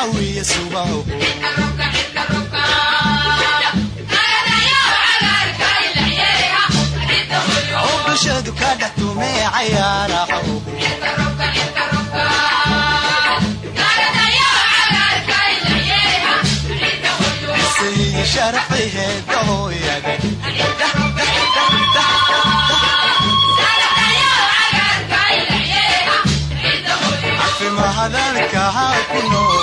cawiya subaho bulshadu ka dhex tumee cayaaraho sharafayheedahooyada cafimahadalkaha ku nool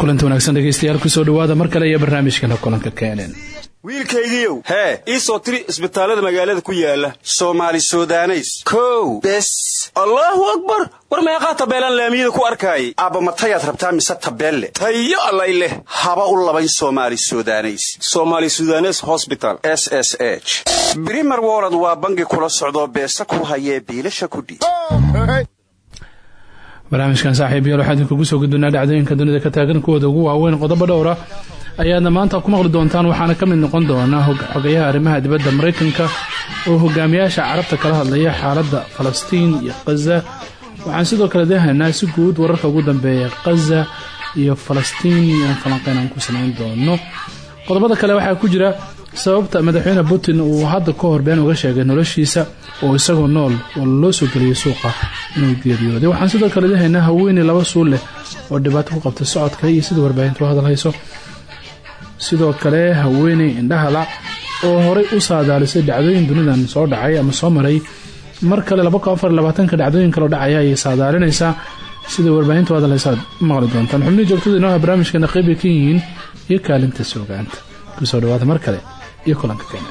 kulanti wanaagsan dhegeystayaal ku soo dhawaada mar kale iyo barnaamijkana kulanka keeneen wiilkaygiiow hee. ii soo tiri isbitaallada magaalada ku yaalla soomaali sudaneys. Kow. Bes. Allaahu akbar. War meeqaa tabeelaan laamiyada ku arkaayay? Aabba matayaad rabtaa mise tabeelle? Tayo allay leh. Haba u labayn somaali sudaneys. Somaali sudanes hosbital s s h. Brimer waa bangi kula socdoo beesa ku hayee biilasha kudhiib barnaamijkan saaxiibayaal waxaa idinkugu soo gudbinaa dhacdooyinka dunida ka taagan kuwooda ugu waaweyn qodobo dhowra ayaadna maanta ku maqli doontaan waxaana ka mid noqon doona xogayaha arrimaha dibadda maraykanka oo hogaamiyaasha carabta kala hadlaya xaaladda falastiin iyo khaza waxaan sidoo kale dehaynaa si guud wararka ugu dambeeya khaza iyo falastiin aan falanqeyn aan ku samayn doono. Qodobada kale waxaa ku jira sababta madaxweyne putin uu hadda ka hor been uga sheegay noloshiisa oo isagoo nool oo loo soo geliyay suuqa inuu geeriyooday waxaan sidoo kale lehaynaa haweeney laba suul leh oo dhibaato ku qabtay socodka iyo sida warbaahintu hadalhayso. Sidoo kale haweeney indhahala oo horay u saadaalisay dhacdooyin dunidan soo dhacay ama soo maray. Mar kale ka dhacdooyin kaloo dhacaya ayay saadaalinaysaa sida warbaahintu hadalhaysa aad maqli doontaan. Xubnihii joogtada inooha barnaamijkeena qeybbay ka yihiin iyo kaalinta soogaanta ku soo dhawaada mar kale iyo kulanka keena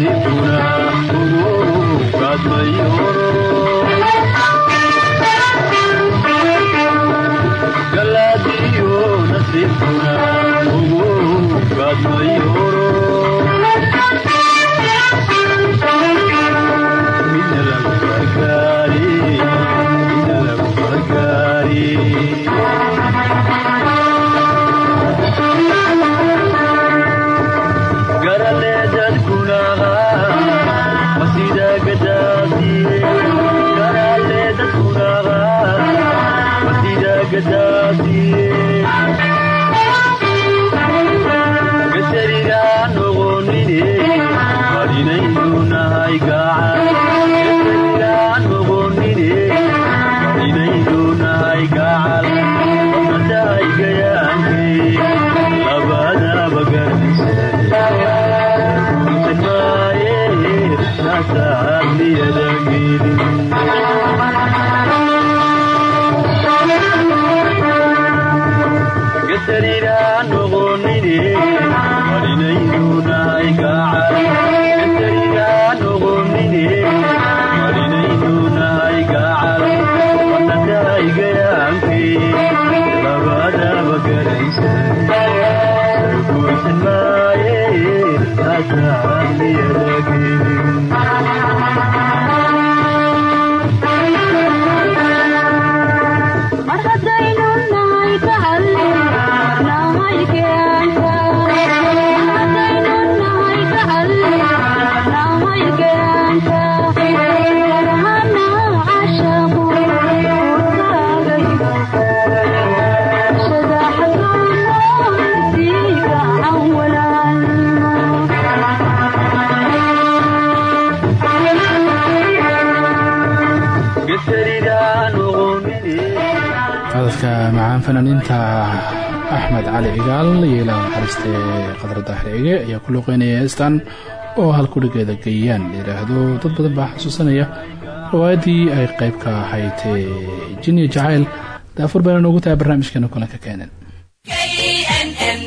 ਜੀ ਪੂਰਾ ਗੁਰੂ ਕਾ ਮਈਓ macaan fanaaniinta axmed cali cigaal iyo ilaa naxariistee qadar daahriige ayaa ku luuqeynaya heestan oo halkudhigeeda geeyaan. Layidhaahdo dad badan baa xasuusanaya riwaayaddii ay qayb ka ahayd jiniya jacayl daafur bayna noogu tahay barnaamijkeena kulanka keenan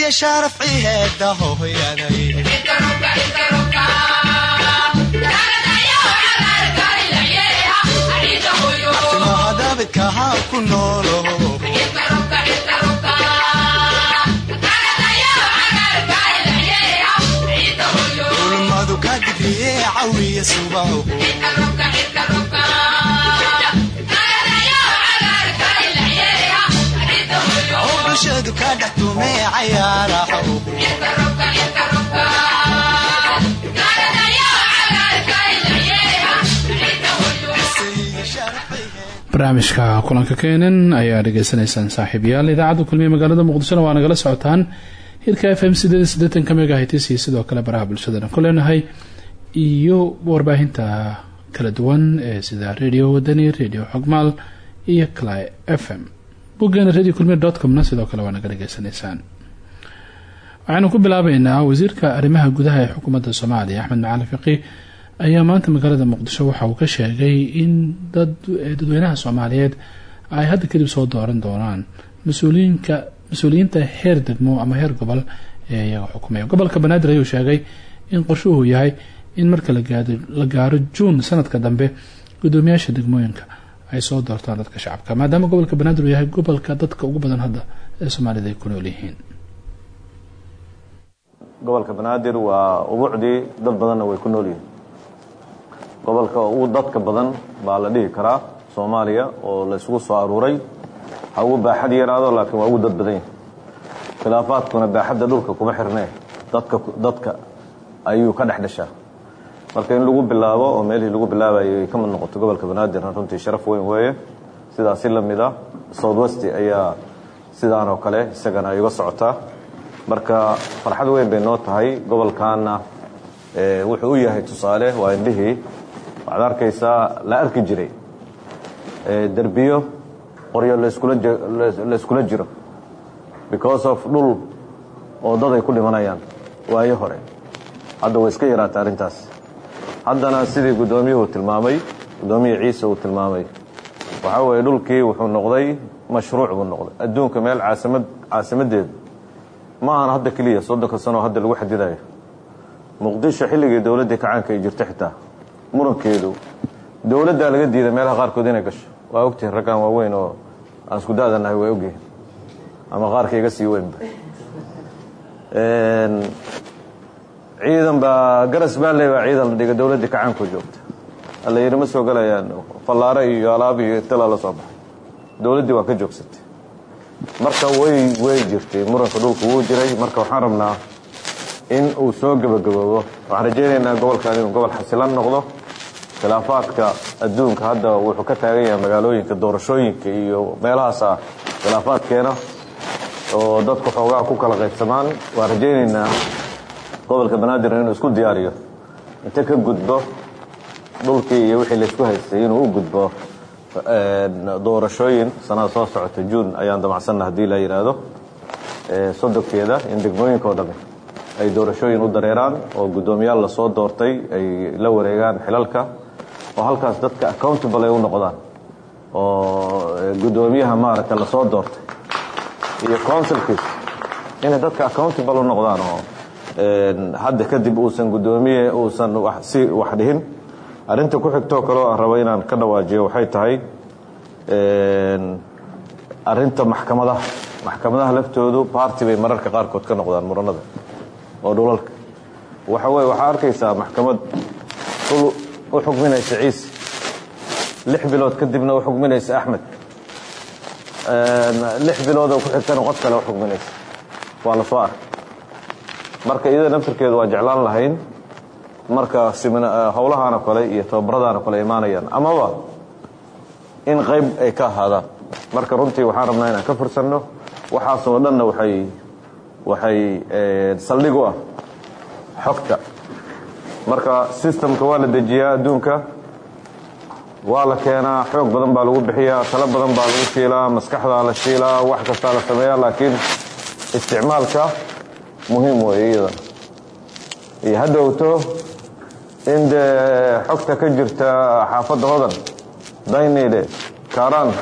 isiya sharaf ciheeda hooyaday ulmadu ka digriye cawiya subaho oo bulshadu ka dhex tume barnaamijka kulanka keenan ayaa dhegeysanaysaan saaxiibayaal idaacadda kulmiye magaalada muqdishona waa nagala socotaan. Hirka f m ka megahitis iyo sidoo kale baraha bulshadana ku leenahay. Iyo warbaahinta kala duwan ee sida radio wadani radio xogmaal iyo cly f m. Radio kulmiye comna sidoo kale waa naga dhegeysanaysaan waxaynu ku bilaabeynaa wasiirka arrimaha gudaha ee xukuumadda soomaaliya axmed macalin ayaa maanta magaalada muqdisho waxa uu ka sheegay in dad dadweynaha soomaaliyeed ay hadda kadib soo dooran doonaan mas'uuliyiinka mas'uuliyiinta heer degmo ama heer gobol ee iyaga xukumaya gobolka banaadir ayuu sheegay in qorshuhu yahay in marka la gaaro juun sanadka dambe gudoomiyaasha degmooyinka ay soo doortaan dadka shacabka maadaama gobolka banaadir uu yahay gobolka dadka ugu badan hadda ee soomaalida ay ku nool yihiin. Gobolka banaadir waa ubuucdii dad badanna way ku nool yihiin gobolka ugu dadka badan baa la dhihi karaa soomaaliya oo la isugu soo aruuray ha ugu baaxad yaraado laakiin waa ugu dad badan yahay khilaafaadkuna baaxadda dhulka kuma xirnee. Dadka dadka ayuu ka dhex dhashaa. Marka in lagu bilaabo oo meelihii lagu bilaabayay ay ka mid noqoto gobolka banaadirna runtii sharaf weyn weeye. Sidaasi la mid ah south west ayaa sidaan oo kale isagana ay uga socotaa marka farxad weyn bay noo tahay gobolkaana wuxuu u yahay tusaale waa indhihii waxaad arkaysaa la arki jiray derbiyo qoryo layskula jiro. Because of dhul oo dad ay ku dhimanayaan. Waayo hore hadda way iska yaraatay arrintaas. Haddana sidii guddoomiyuhu tilmaamay guddoomiya ciise uu tilmaamay. Waxaa weeye dhulkii wuxuu noqday mashruuc buu noqday. Adduunka meel caasimad caasimaddeeda ma ahan hadda keliya soddonka sanoo hadda lagu xadidayo muqdisho xilligii dowladdii kacaanka ay jirto xitaa murankeedu. Dowladdaa laga diiday meelaha qaarkood inay gasho. Waa ogtihin raggaan waaweyn oo aan isku daadanahay way ogyihiin ama qaarka iga sii weynba ciidan baa garas baalley baa ciidan la dhigay dowladdii kacaanku joogta. Alla yidhi ma soo gelayaan fallaare iyo alaab iyo tala la soo baxay. Dowladdii waa ka joogsatay. Marka way way jirtay muranka dhulku wuu jiray. Marka waxaan rabnaa in uu soo gebagaboobo waxaan rajaynaynaa gobolkan inuu gobol xasilan noqdo khilaafaadka adduunka hadda wuxuu ka taagan yahay magaalooyinka doorashooyinka iyo meelahaasa khilaafaad keena oo dadku xoogaa ku kala qaybsamaan waan rajaynaynaa gobolka banaadir inuu isku diyaariyo. Inta ka gudbo dhulkii iyo wixii laysku haystay inuu u gudbo doorashooyin sanada soo socota juun ayaan damacsanna haddii la yidhaahdo sodonkeeda in degmooyinka oo dhami ay doorashooyin u dareeraan oo guddoomiyaal la soo doortay ay la wareegaan xilalka oo halkaas dadka accountable ay u noqdaan oo guddoomiyaha maaragta la soo doortay iyo councilkiis inay dadka accountable u noqdaan oo hadda kadib uusan guddoomiye uusan si wax dhihin. Arrinta ku xigtoo kaleo rabo inaan ka dhawaajiyo waxay tahay arrinta maxkamadaha. Maxkamadaha laftoodu baarti bay mararka qaarkood ka noqdaan muranada oo dhulalka. Waxa weye waxaa arkaysaa maxkamad u xukminaysa ciise. lix bilood kadibna u xukminaysa axmed. Lix bilood oo ku xigtana qof kale u xukminaysa waa la marka iyada naftirkeedu waa jeclaan lahayn marka howlahaana kale iyo tababaradaana kale imaanayaan. Amaba in qayb ay ka ahaadaan. Marka runtii waxaan rabnaa inaan ka fursanno. Waxaasoo dhanna waxay waxay saldhig u ah xogta marka systemka waa la dejiyaa adduunka waa la keenaa xoog badan baa lagu bixiyaa talo badan baa lagu shiilaa maskaxdaa la shiilaa wax kastaa la sameeyaa laakiin isticmaalka muhiim weeye iyadan iyo hadhowto in dee xogta ka jirta xaafadda hodan daynile kaaraan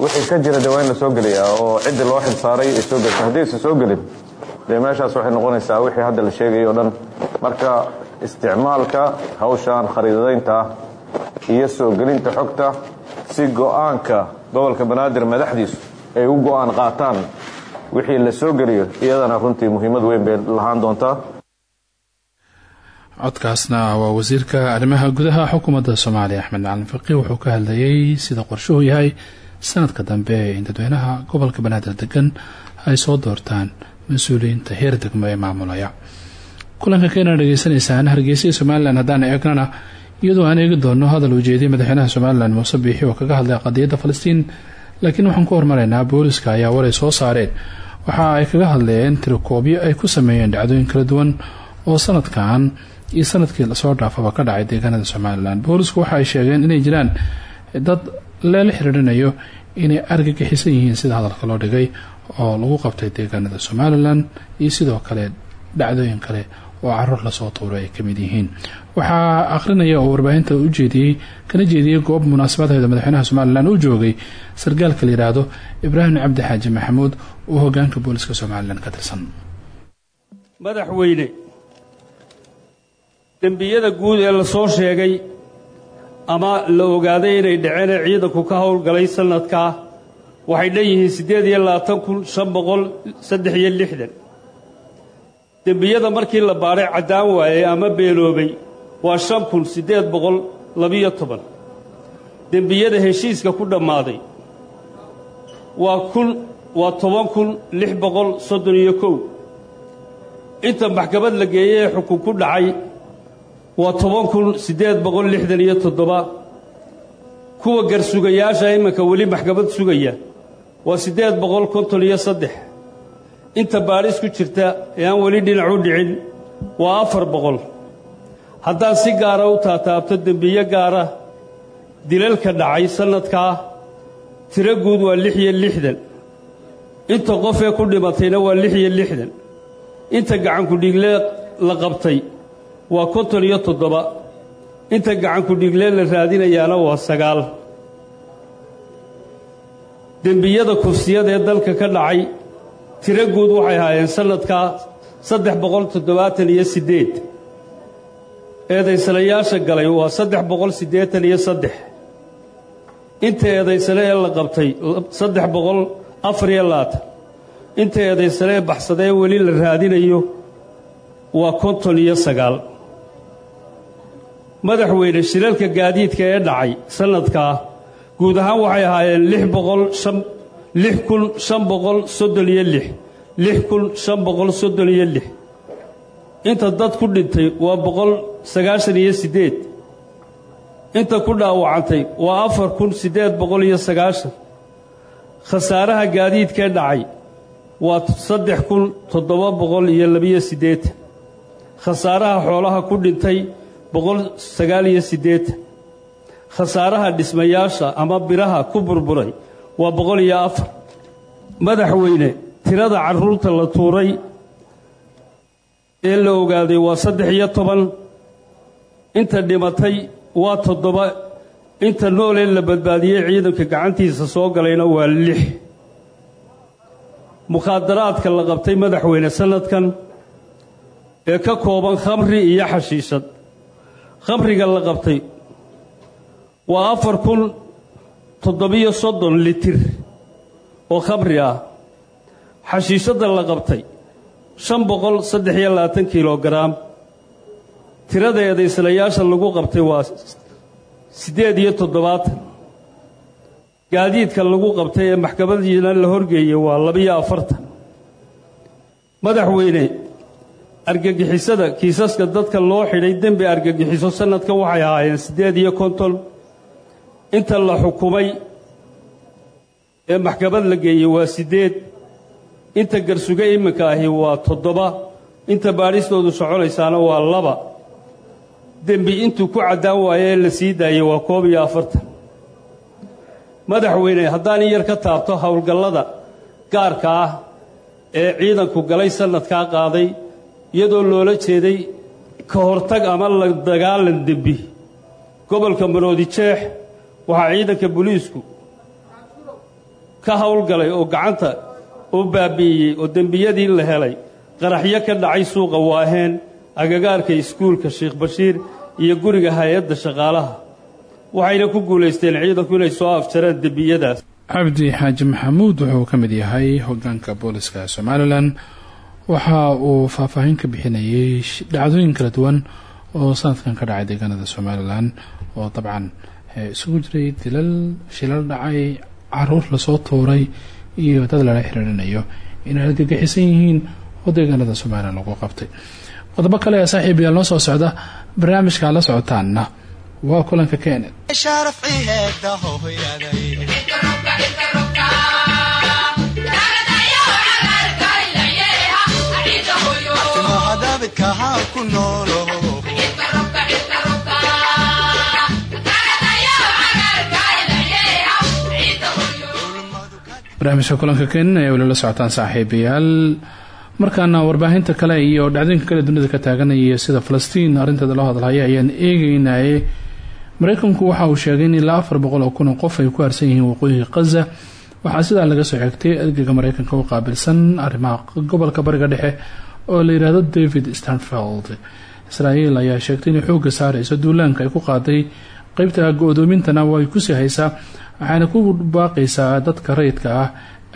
wixii ka jira de waa in la soo geliyaa oo ciddii loo xilsaaray ay soo gelisa haddii aysan soo gelin dee meeshaas waxay noqonaysaa wixii hadda la sheegay o dhan. Marka isticmaalka hawshan khariidadaynta iyo soo gelinta xogta si go'aanka gobolka banaadir madaxdiisu ay u go'aan qaataan wixii la soo geliyo iyadana runtii muhiimad weyn bay lahaan doontaa. Codkaasna waa wasiirka arrimaha gudaha xukuumadda soomaaliya axmed macalin faqi wuxuu ka hadlayay sida qorshuhu yahay sanadka dambe in dadweynaha gobolka banaadir degan ay soo doortaan mas'uuliyiinta heer degmo ee maamulaya kulanka keenana dhegeysanaysaan hargeysa somalilan haddaan eegnana iyadoo aan eegi doono hadal uu jeediyay madaxweynaha somalilan muuse biixi oo kaga hadlay qadiyadda falastiin. Laakiin waxaan ku hormaraynaa booliska ayaa waray soo saareen. Waxa ay kaga hadleen tirakoobyo ay ku sameeyeen dhacdooyin kala duwan oo sanadkan iyo sannadkii la soo dhaafaba ka dhacay deegaanada somalilan. Boolisku waxa ay sheegeen inay jiraan dad leela xiriirinayo inay argagixisan yihiin sida hadalka loo dhigay oo lagu qabtay deegaanada somalilan iyo sidoo kale dhacdooyin kale oo carruur la soo tuuray ay ka mid yihiin. Waxaa akhrinaya oo warbaahinta u jeediyey kana jeediyey goob munaasabadeeda madaxweynaha somalilan uu joogay sargaalka la yidhaahdo ibraahim cabdi xaaji maxamuud oo hogaanka booliska somalilan ka tirsan. Madaxweyne dembiyada guud ee la soo sheegay ama la ogaaday inay dhaceen ee ciidanku ka howlgalay sanadkaa waxay dhanyihiin siddeed iyo labaatan kun shan boqol saddex iyo lixdan dembiyada markii la baadhay caddaan waayey ama beeloobay waa shan kun siddeed boqol labiyo toban. Dembiyada heshiiska ku dhammaaday waa kun waa toban kun lix boqol soddon iyo kow. Inta maxkamad la geeyey ee xukun ku dhacay waa toban kun siddeed boqol lixdan iyo toddoba. Kuwa garsugayaasha iminka weli maxkamad sugaya waa siddeed boqol konton iyo saddex inta baadhis ku jirta ee aan weli dhinac u dhicin waa afar boqol. Haddaan si gaara u taataabto dembiyo gaara dilalka dhacay sannadkaa tiro guud waa lix iyo lixdan. Inta qofee ku dhimatayna waa lix iyo lixdan. Inta gacankudhiigle la qabtay waa konton iyo toddoba. Inta gacankudhiigle la raadinayaana waa sagaal. Dembiyada kufsiyada ee dalka ka dhacay tiro guud waxay ahaayeen sannadkaa saddex boqol toddobaatan iyo siddeed. Eedaysanayaasha galay waa saddex boqol siddeetan iyo saddex. Inta eedaysane ee la qabtay saddex boqol afar iyo labaatan. Inta eedaysane ee baxsadee weli la raadinayo waa konton iyo sagaal. Madaxweyne shilalka gaadiidka ee dhacay sannadkaa guud ahaan waxay ahaayeen lix boqol shan lix kun shan boqol soddon iyo lix. lix inta dad ku dhintay waa boqol sagaashan iyo siddeed. Inta ku dhaawacantay waa afar kun siddeed boqol iyo sagaashan. Khasaaraha gaadiidkee dhacay waa saddex kun toddoba boqol iyo labiyo siddeetan khasaaraha xoolaha ku dhintay boqol sagaal iyo siddeetan khasaaraha dhismayaasha ama biraha ku burburay waa boqol iyo afar. Madaxweyne tirada carruurta la tuuray ee la ogaaday waa saddex iyo toban. Inta dhimatay waa toddoba. Inta noolee la badbaadiyey ciidanka gacantiisa soo galayna waa lix. Mukhaadaraadka la qabtay madaxweyne sannadkan ee ka kooban khamri iyo xashiishad. Khamriga la qabtay waa afar kun toddobiyo soddon litir oo khamri ah. Xashiishadda la qabtay shan boqol saddex iyo labaatan kilogaraam tirada eedaysanayaasha lagu qabtay waa siddeed iyo toddobaatan. Gaadiidka lagu qabtay ee maxkamadiina la horgeeyey waa labiyo afartan. Madaxweyne argagixisada kiisaska dadka loo xidhay dembi argagixiso sannadka waxay ahaayeen siddeed iyo konton inta la xukumay ee maxkamad la geeyey waa siddeed inta garsuge iminka ahi waa toddoba inta baadhistoodu soconaysaana waa laba. Dembi intuu ku caddaan waayo ee la sii daayey waa koob iyo afartan. Madaxweyne haddaan yar ka taabto howlgallada gaarka ah ee ciidanku galay sannadkaa qaaday iyadoo loola jeeday ka hortag ama la dagaalan dembi gobolka maroodi jeex waxaa ciidanka booliisku ka howlgalay oo gacanta u baabi'iyey oo dembiyadii la helay qaraxyo ka dhacay suuqa waaheen agagaarka iskuulka sheekh bashiir iyo guriga hay'adda shaqaalaha. Waxayna ku guulaysteen ciidanku inay soo afjareen dembiyadaas. Cabdi xaaji maxamuud wuxuu ka mid yahay hogaanka booliska somalilan waxa uu faahfaahin ka bixinayay dhacdooyin kala duwan oo sanadkan ka dhacay deegaanada somalilan oo dabcan isugu jiray dilal shilal dhacay carruur la soo tuuray iyo dad lala xiriirinayo. Inay argagixisan yihiin oo deegaanada somalilan lagu qabtay. Qodobo kale ee saaxiib yaal noo soo socda barnaamijka la socotaanna waa kulanka keened barnaamijka kulanka keenan ayaa weli la socotaan saaxiibayaal. Markaana warbaahinta kale iyo dhacdooyinka kale dunida ka taaganaya sida falastiin arrinteeda loo hadlaya ayaan eegeynaye mareykanku waxa uu sheegay in ilaa afar boqol oo kun qof ay ku harsan yihiin waqooyiga khaza waxaa sidaa laga soo xigtay ergeyga mareykanka u qaabilsan arrimaha gobolka bariga dhexe oo la yidhaahdo david stanfield. Israa'iil ayaa sheegtay inay xoogga saareyso duulaanka ay ku qaaday qeybta go-doomintana way ku sii haysaa waxaana ku baaqaysaa dadka rayidka ah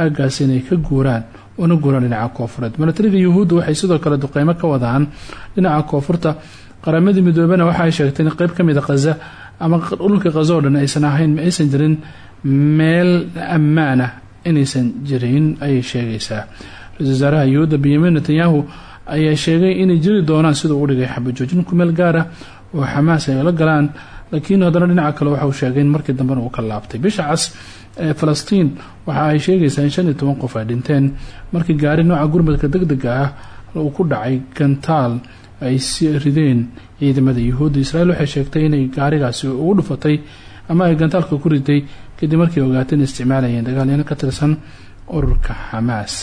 aagaas inay ka guuraan una guuraan dhinaca koofureed milatariga yuhuudda waxay sidoo kale duqeymo ka wadaan dhinaca koonfurta. Qaramadii midoobena waxa ay sheegtay in qeyb ka mid a khaza ama dhulka khaza oo dhan aysan ahayn ma aysan jirin meel ammaan ah inaysan jirin ayay sheegaysaa. Ra'isul wasaaraha yuhuudda benyamin netanyahu ayaa sheegay inay jiri doonaan siduu u dhigay xabajoojin ku meel gaar ah oo xamaas ay la galaan laakiin haddana dhinaca kale waxa uu sheegay in markii dambena uu ka laabtay. Bisha cas ee falastiin waxa ay sheegaysaa in shan iyo toban qof ay dhinteen. Markii gaari nooca gurmadka deg dega ah uu ku dhacay gantaal ay si rideen ciidamada yuhuudda israel waxay sheegtay inay gaarigaasi ugu dhufatay ama ay gantaalka ku riday kadib markii ogaatay in isticmaalayeen dagaalyano ka tirsan ururka xamaas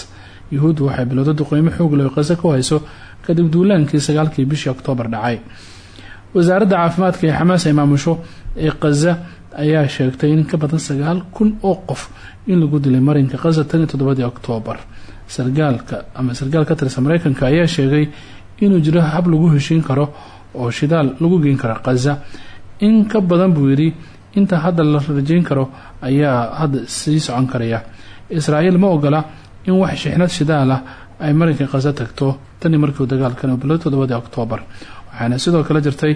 yuhuuddu waxay bilowda duqeymo xoog leh oo ku hayso kadib duulaankii sagaalkii bishii oktoobar dhacay wasaaradda caafimaadka ee xamaas ay maamusho ee kaza ayaa sheegtay in ka badan sagaal kun oo qof in lagu dilay marinka kaza tan iyo oktoobar sargaalka ama sargaal ka tirsan mareykanka ayaa sheegay inuu jiro hab lagu heshiin karo oo shidaal lagu geen karo kaza in ka badan buu yidhi inta hadda la rajayn karo ayaa hadda sii socon karaya. Israa'iil ma ogola in wax shixnad shidaal ah ay marinka kaza tagto tanii markiu dagaalkan bilo toddobadii oktoobar waxaana sidoo kale jirtay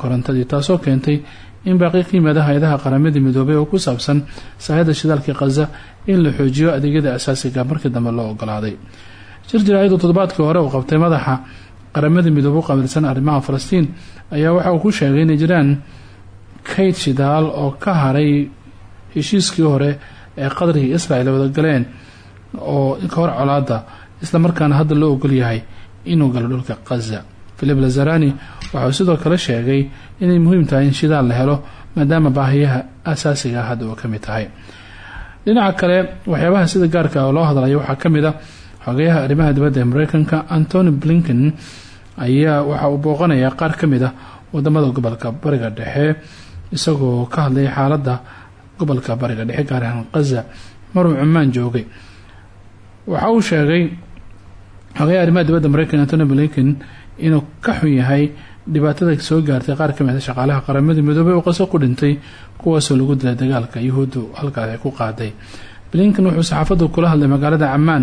korontadii taasoo keentay in baaqi ka yimaada hay'adaha qaramadii midoobay oo ku saabsan saahida shidaalkii kaza in la xoojiyo adeegyada asaasiga markii dambe loo ogolaaday. Shir jaraa'iduu toddobaadkii hore uu qabtay madaxa qaramada midoobe u qaabilsan arrimaha falastiin ayaa waxa uu ku sheegay inay jiraan kayd shidaal oo ka haray heshiiskii hore ee qadarkii israel wada galeen oo ka hor colaada islamarkaana hadda loo ogol yahay inuu galo dhulka kaza philip lazarani waxauu sidoo kale sheegay inay muhiim tahay in shidaal la helo maadaama baahiyaha asaasiga ah hadda uu ka mid tahay. Dhinaca kale waxyaabaha sida gaarka ah oo loo hadlayo waxaa ka mid a xogeyaha arrimaha dibadda ee mareykanka. Antony blinken ayaa waxa uu booqanayaa qaar ka mid ah waddamada gobolka bariga dhexe isagoo ka hadlaya xaaladda gobolka bariga dhexe gaar ahaan kaza maruu cumaan joogay. Waxa uu sheegay xogeyaha arrimaha dibadda mareykanka antony blinken inuu ka xun yahay dhibaatada soo gaartay qaar ka mid a shaqaalaha qaramada midoobey oo qaso ku dhintay kuwaasoo lagu dilay dagaalka yuhuuddu halkaas ay ku qaaday. Blinken wuxuu saxaafaddu kula hadlay magaalada camaan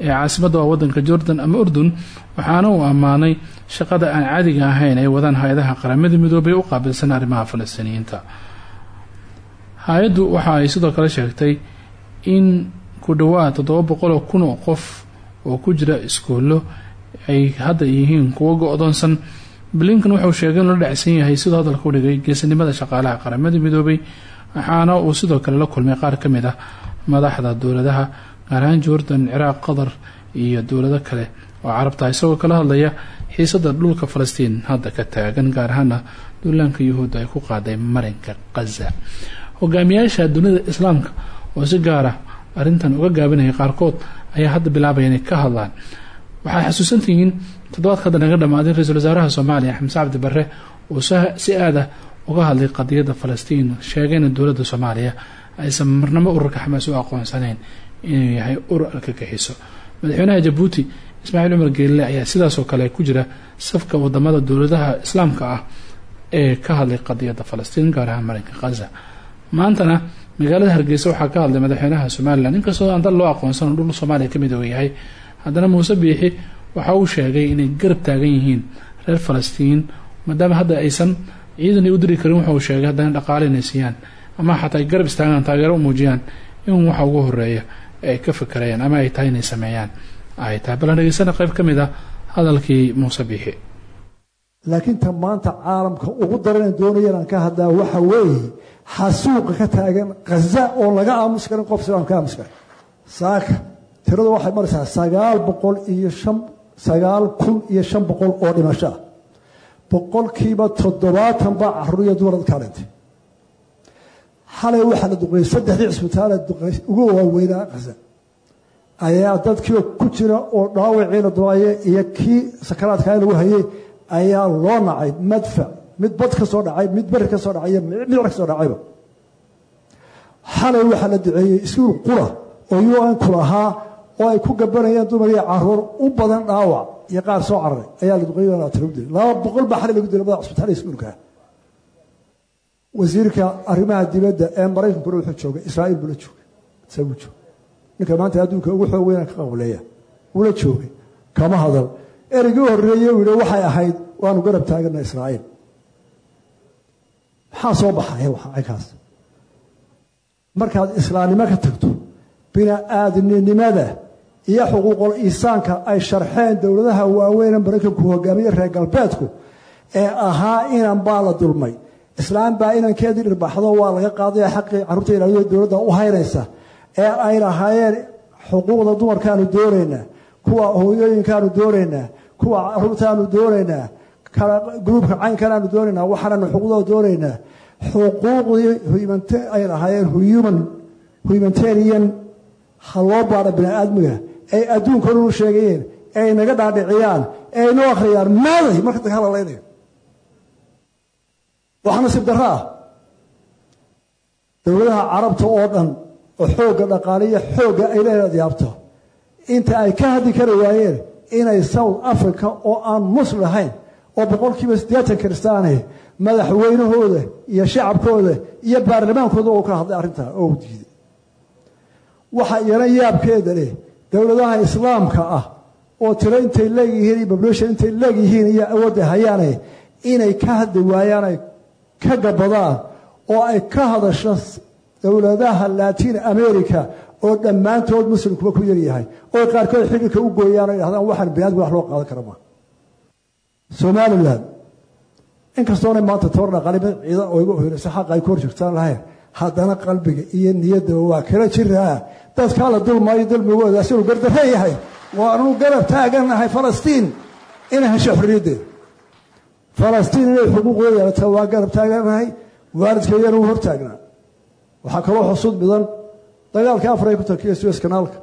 ee caasimadda waa wadanka jordan ama urdun waxaana uu ammaanay shaqada aan caadiga ahayn ay wadaan hay'adaha qaramada midoobey u qaabilsan arrimaha falastiiniyiinta hay'addu waxa ay sidoo kale sheegtay in ku dhawaad toddoba boqoloo kun qof oo ku jira iskuullo ay hadda yihiin kuwo go-doonsan. Blinken wuxuu sheegay inuu la dhacsan yahay siduu hadalka u dhigay geesinimada shaqaalaha qaramada midoobay waxaana uu sidoo kale la kulmay qaar ka mid ah madaxda dowladaha gaar ahaan jordan ciraaq qatar iyo dowlado kale oo carabta isagoo kala hadlaya xiisada dhulka falastiin hadda ka taagan gaar ahaana duulaanka yuhuudda ay ku qaaday marinka kaza hogaamiyaasha dunida islaamka oo si gaara arrintan uga gaabinaya qaarkood ayaa hadda bilaabaya inay ka hadlaan waxaad xasuusantihiin toddobaadka hadda naga dhammaaday ra'iisul wasaaraha soomaaliya xamse cabdi barre uu si aada uga hadlay qadiyadda falastiin sheegayna dowladda soomaaliya aysan marnamo ururka xamaas u aqoonsanayn inuu yahay urur arkagixiso madaxweynaha jabuuti ismaaciil cumar geelle ayaa sidaasoo kale ku jira safka waddamada dowladaha islaamka ah ee ka hadlay qadiyadda falastiin gaar ahaan marinka khaza maantana magaalada hargeysa waxaa ka hadlay madaxweynaha somalilan inkastoo aan dal loo aqoonsano dhul soomaaliya ka mid uu yahay haddana muuse biixi waxa uu sheegay inay garab taagan yihiin reer falastiin maadaama hadda aysan ciidanay u diri karin waxa uu sheegay haddana dhaqaale inay siiyaan ama xataa ay garab istaagaan taageero u muujiyaan in waxa ugu horreeya ay ka fikirayaan ama ay tahay inay sameeyaan ay tahay balan dhegeysana qayb ka mid ah hadalkii muuse biixi. Laakiin ta maanta caalamka ugu daran doonaya inaan ka hadlaa waxa weeye xasuuqa ka taagan khaza oo laga aamusi karin qof silaan ka aamusi karin. Saaka tiradu waxay maraysaa sagaal boqol iyo shan sagaal kun iyo shan boqol oo dhimasho. Ah boqolkiiba toddobaatan baa caruuriya dumar dadkaa dhintay xalay waxaa la duqeeyey saddexdii cisbitaale ugu waaweynaa khaza ayaa dadkii ku jira oo dhaawacii la duqeeye iyo kii sakaraadkaa lagu hayay ayaa loo nacay. Madfac mid bad ka soo dhacay mid beri ka soo dhacay iyo midcir ka soo dhacayba. Xalay waxaa la duceeyey iskuul qura oo un ku lahaa oo ay ku gabanayeen dumar iyo carruur u badan dhaawac. Iyo qaar soo cararay ayaa la duqeeyey lagu dilay laba boqol baa xalay lagu dilay labada cisbitaal iskuulka wasiirka arrimaha dibadda ee maraykankuna wuxuu joogay. Israa'iil buu la joogay. Isaguu joogay. Ninka maanta adduunka ugu xoog weyna ka qableeya wula joogay. Kama hadal. Ereygii horreeye uu yidhi waxay ahayd waanu garab taagana israa'iil. Maxaa soo baxaya waxakaas markaad islaamnimo ka tagto bini-aadminimada iyo xuquuqul iisaanka ay sharxeen dowladaha waaweyne maraykanku hogaamiye reer galbeedku ee ahaa inan baa la dulmay. Islaam baa inankeedii dhirbaxdo waa laga qaadaya xaqii carruurta ilaaliyo dowladda u haynaysa ee ay lahaayeen xuquuqda dumarkaanu doonaynaa kuwa hooyooyinkaanu doonaynaa kuwa caruurtaanu doonaynaa gruubka caynkanaanu doonaynaa waxaananu xuquuqdooda doonaynaa. Xuquuqdii ay lahaayeen human humanitarian ha loo baadha bini aadmiga ay adduunka u sheegayeen ee ay naga dhaadhiciyaan ay noo akhriyaan maaday marka dadka hadallaynayo waxaa nasiib darro ah. Dowladaha carabta oo dhan oo xoogga dhaqaaliya xoogga ay leedaad yaabto inta ay ka hadli kari waayeen inay south africa oo aan muslim ahayn oo boqolkiiba siddeetan kiristaane madaxweynahooda iyo shacabkooda iyo baarlamaankooda oo ka hadlay arrintaa oo u diiday. Waxa iyana yaabkeeda leh dowladaha islaamka ah oo tiro intay leegyihiin iyo intay leegyihiin iyo awoodda hayaane inay ka hadli waayaan ay ka gabadaan oo ay ka hadasho dowladaha latin america oo dhammaantood muslimkuba ku yaryahay oo qaarkood xidhiirka u gooyaan oo yidhahdaan waxaan biniadmiga wax loo qaadan kara maa somalilan inkastoonay maanta toor dhaqaali mid ciidan oo igu hoynayso xaqa ay ku hor jirtaan lahayn haddana qalbiga iyo niyaddaba waa kala jiraa dadkaa la dulmaayo dulmigooda asiguu gardarre yahay. Waanu garab taaganahay falastiin inay hesho xorriyaddeeda falastiin inay xuquuqdooda yeelato waa garab taaganahay waalidkeedana uu hortaagnaa waxaa kaloo xusuud mudan dagaalkii afar ay ku tarkiya suez kanaalka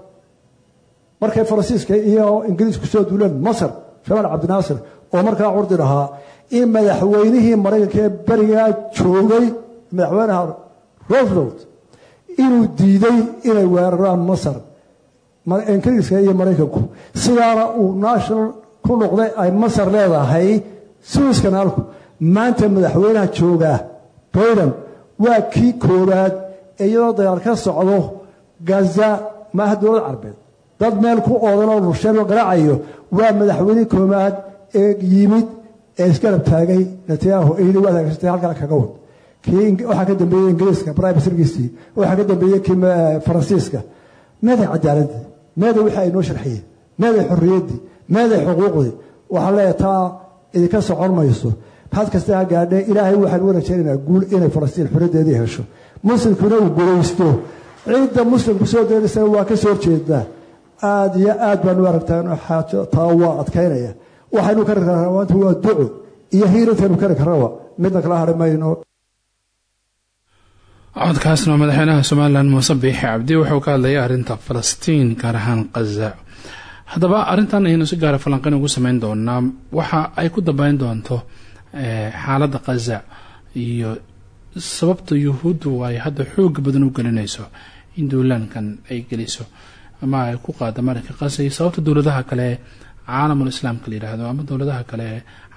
markay faransiiska iyo ingiriisku soo duuleen masar jamaal cabdinaasir oo markaa curdi lahaa in madaxweynihii maraykanka ee berigaa joogay madaxweynaha roosevelt inuu diiday inay weeraraan masar. Ingiriiska iyo maraykanku. Sidaana uu national ku noqday ay masar leedahay suez kanaalku maanta madaxweynaha joogaa bayden waa kii koowaad ee iyadoo dagaal ka socdo gaza maaha dowlad carbeed. Dad meel ku oodan oo rusheen oo garaacayo waa madaxweynihii koowaad ee yimid ee isgarab taagay netanyahu ee yidhi waad hagagsatay halkaa kaga wad waxaa ka dambeeyey ingiriiska prime ministerkiisii waxaa ka dambeeyey kii faransiiska. Meeday cadaaladii. Meeday wixii ay noo sharxiyeen. Meeday xorriyaddii meeday xuquuqdii. Waxaan leeyahay taa idinka socon mayso. Had kasta ha gaadhee ilaahay waxaan u rajaynaynaa guul inay falastiin xorriyaddeedii hesho. Muslimkuna uu gulaysto ciidda muslimku soo deerisana waa ka soo horjeedaa. Aada iyo aad baanu aragtaan xaajo taa waa adkaynaya. Waxaynu kari karnaa maanta waa duco. Iyo hiirantaynu kari karnaba midna kala hari mayno codkaasna madaxweynaha somalilan muuse biixi cabdi wuxuu ka hadlayay arrinta falastiin gaar ahaan khaza haddaba arrintan aynu si gaara falanqeyn ugu sameyn doonaa. Waxa ay ku dambeyn doonto xaaladda khaza iyo sababta yuhuuddu ay hadda xooga badan u gelinayso in duulaankan ay geliso. Ama ay ku qaada marinka khaza iyo sababta dowladaha kale caalamul islaamka la yidhaahdo ama dowladaha kale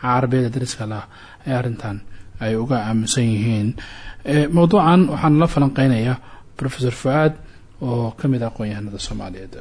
carabeeda dariska lah ee arrintan ay uga aaminsan yihiin. Mowduucan waxaan la falanqeynayaa rofesor fu-aad oo ka mid ah aqoon-yahanada soomaaliyeed.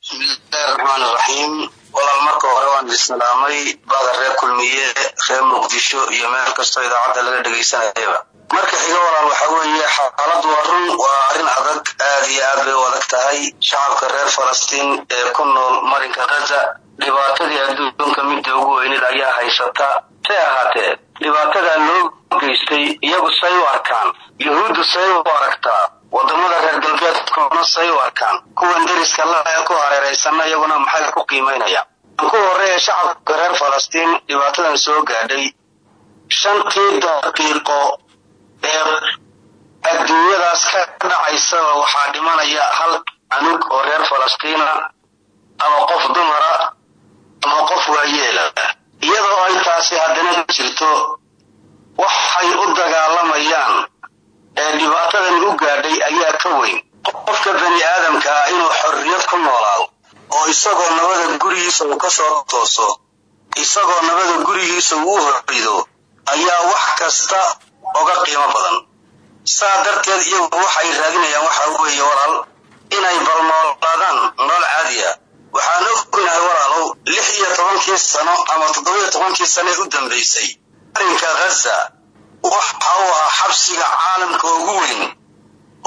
Bismillahi raxmaan iraxiim walaal marka hore waan islaamay bada reer kulmiye reer muqdisho iyo meel kastoo idaacadda laga dhegaysanayaba marka xiga walaal waxa weeye xaaladu waa run waa arrin adag aad iyo aad bay u adag tahay. Shacabka reer falastiin ee ku nool marinka khaza dhibaatadii adduunka midda ugu weyneed ayaa haysata. Say ahaatee dhibaatadaa loo geystay iyagu say u arkaan. Yuhuuddu say u aragtaa. Wadamada reer galbeedkuna say u arkaan. Kuwan deriska la ku hareeraysanna iyaguna maxay ku qiimaynayaan ku horreeya shacabka reer falastiin dhibaatadan soo gaadhay. Shantii daqiiqo ee adduunyadaas ka dhacaysaba waxaa dhimanaya hal canug oo reer falastiina ama qof dumara ama qof waayeela iyadoo ay taasi haddana jirto waxay u dagaalamayaan ee dhibaatadan u gaadhay ayaa ka weyn. Qofka bani aadamka ah inuu xorriyad ku noolaado oo isagoo nabada gurigiisa uu ka soo tooso isagoo nabada gurigiisa uu u horido ayaa wax kasta oga qiimo badan. Saa darteed iyagu waxay raadinayaan waxa weeye walaal inay balnoolaadaan nolol caadiya waxaan ognahay walaalow lix iyo tobankii sano ama toddobiyo tobankii sano ee u dambaysay. Marinka khaza waxa uu ahaa xabsiga caalamka ugu weyn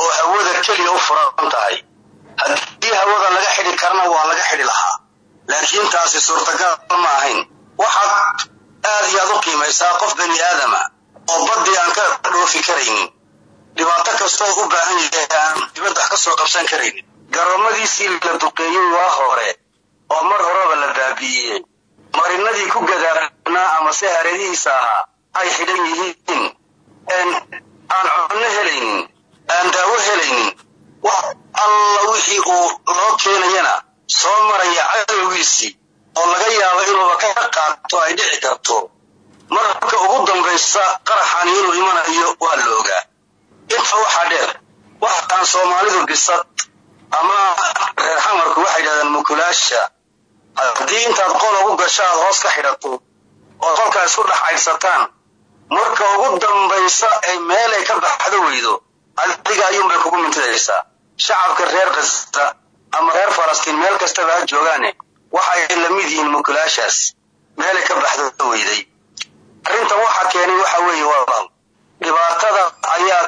oo hawada keliya u furan tahay. Haddii hawada laga xidhi karana waa laga xidhi lahaa. Laakiin taasi suurtagal ma ahayn. Waxaad aad iyo aad u qiimaysaa qof bani aadama oo baddii aan ka dhoofi karaynin. Dhibaato kastoo u baahan yahay aan dibadda ka soo qabsan karaynin garoomadiisii la duqeeyey waa hore oo mar horeba la baabi'iyey marinadii ku gadaarnaa ama se hareedihiisa ahaa ay xidhan yihiin. Aan cunno helaynin aan daawo helaynin wax alla wixii uu loo keenayana soo maraya cadowgiisii oo laga yaabo inuuba ka qaato ay dhici karto. Marka ugu dambaysa qaraxani inuu imanayo waa la ogaa. Inta waxaa dheer waxaan soomaalidu bisad ama reer xamarku waxay yidhahdeen mukulaasha. Haddii intaad qol ugu gasho aad hoos ka xidhato oo qolkaa isku dhex caydsataan marka ugu dambaysa ay meelay ka baxdo weydo adiga ayuunbay kugu mintidaysaa. Shacabka reer kasta ama reer falastiin meel kastaba ha joogaane waxay la mid yihiin mukulaashaas. Meelay ka baxdo weyday. Arrintan waxa keenay waxa weeye walaal dhibaatada ayaa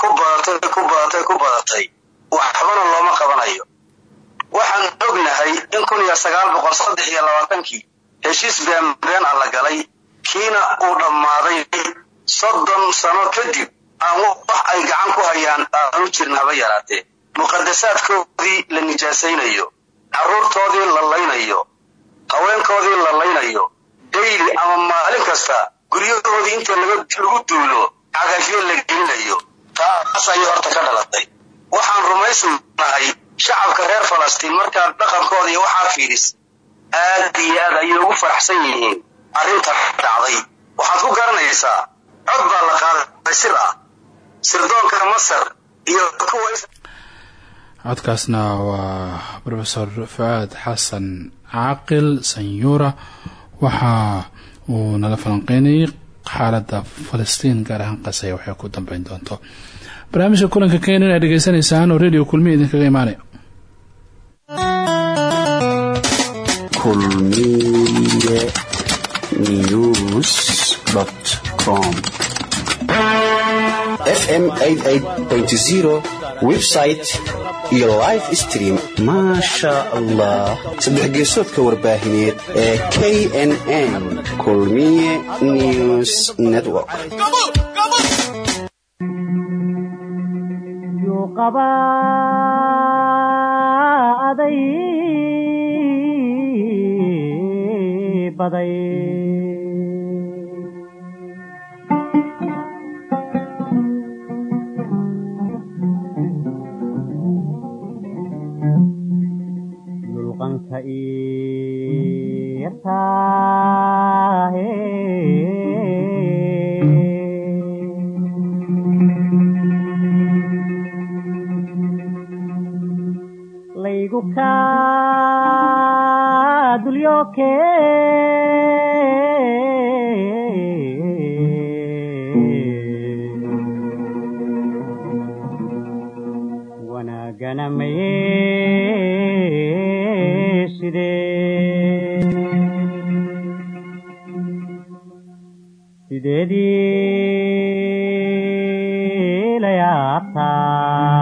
ku badatay ku badatay ku badatay waxbana looma qabanayo. Waxaan ognahay in kun iyo sagaal boqol saddex iyo labaatankii heshiis beenbeen la galay kiina uu dhammaaday soddon sano kadib aan wax ay gacan ku hayaan aanu jirin haba yaraatee. Muqadasaadkoodii la nijaasaynayo carruurtoodii la laynayo haweenkoodii la laynayo dayli ama maalin kasta guryahoodii inta lagu duulo cagafyo la gelinayo taas ayay horta ka dhalatay waxaan rumaysnahay shacabka reer falastiin markaad dhaqankooda iyo waxaa fiidhis aad iyo aad ayay ugu faraxsan yihiin. Arrinta dhacday. Waxaad ku garanaysaa cod baa la qaaday sir ah. Sirdoonka masar iyo kuwa codkaasna waa rofesor fucaad xasan caaqil sanyuura. Waxa uu nala falanqeynayay xaaladda falastiin gaar ahaan qasaya waxay ku dambeyn doonto barnaamijka kulanka kenya inaad dhegeysanaysaan oo radio kulmiya idinkaga com. Fm website iyo live stream. Maasha allah saddex geesoodka warbaahineed ee knn kulmiye news network aday baday dulqanka laygu kaa dulyooke wanaagana mayeeshide sideedii la yaabtaa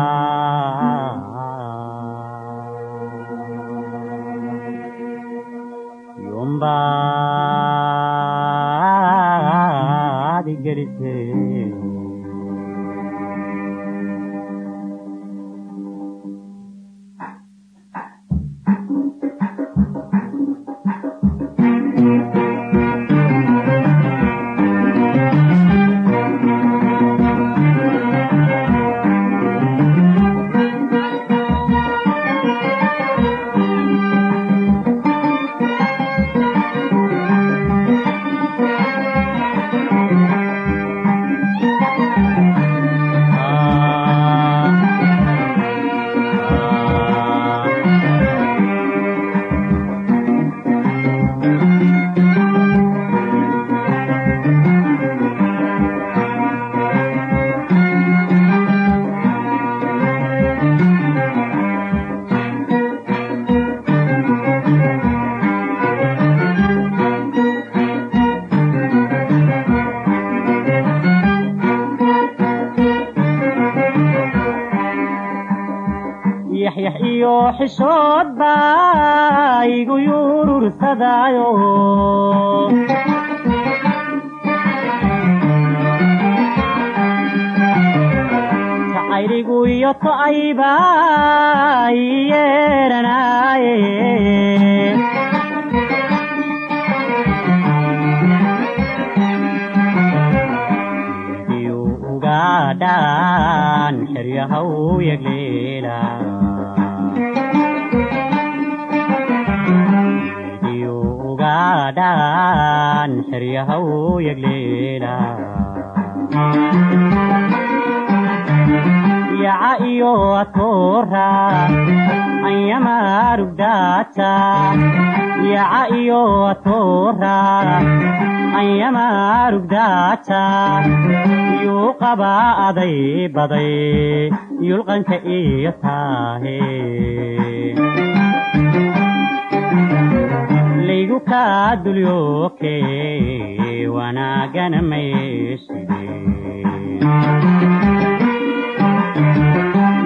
yombaad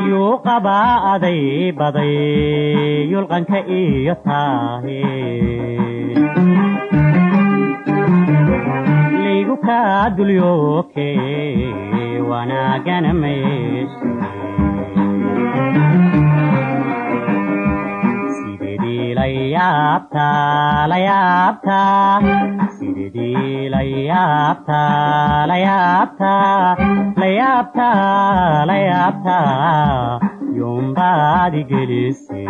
yuu qabaa aday baday yulqanka iyo taahe laygu kaa dulyooke wanaagana mayshide sidedii la yaabtaa yoombaadi gelise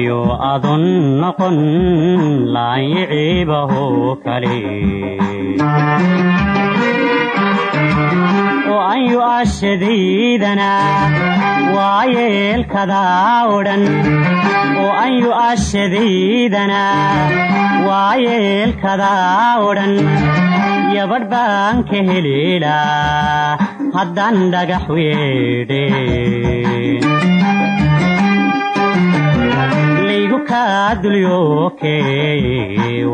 iyo noqon laanyiciibaho kale yu'ashadaydana waa yeelkadaa odhan oo an yu'ashadaydana waa yeelkadaa odhan yabadh baan ka heleelaa haddaan dhagax weedhe laygu kaa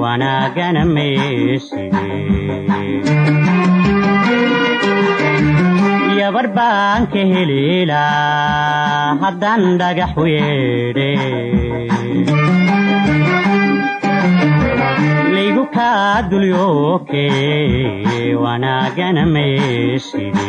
wanaagana meeshide yabadh baan ka heleelaa haddaan dhagax weedhe laygu kaa dulyooke wanaagana meeshide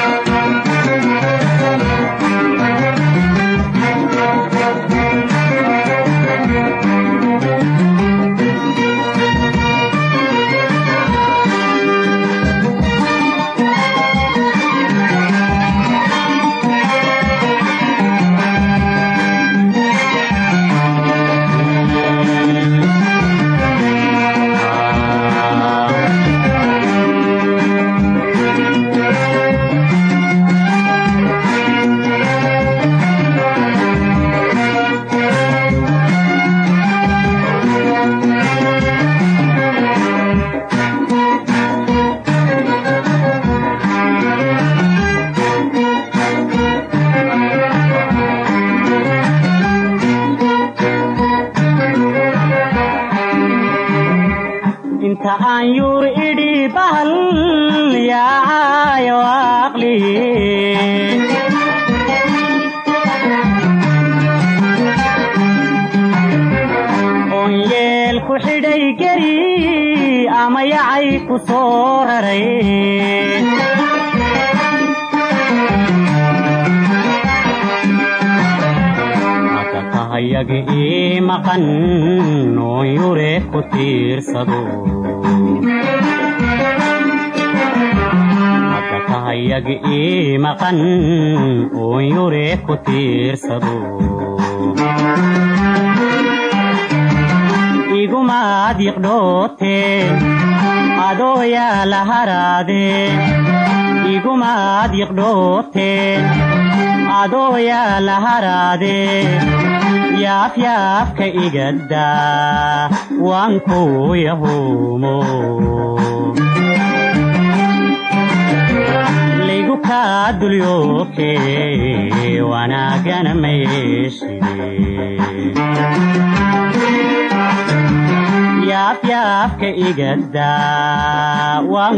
ku soo raray tahayaga ii maqan oon yure ku tiirsado ii maqan oon yure ku tiirsado igumaad yiqdhoote adoo yaa la haraade igumaad yiqdhoote adoo yaa la haraade yaafyaafka igaddaa waan kuu yahuumo laygu kaa wanaagana mayeeshide yaafyaafka igaddaa waan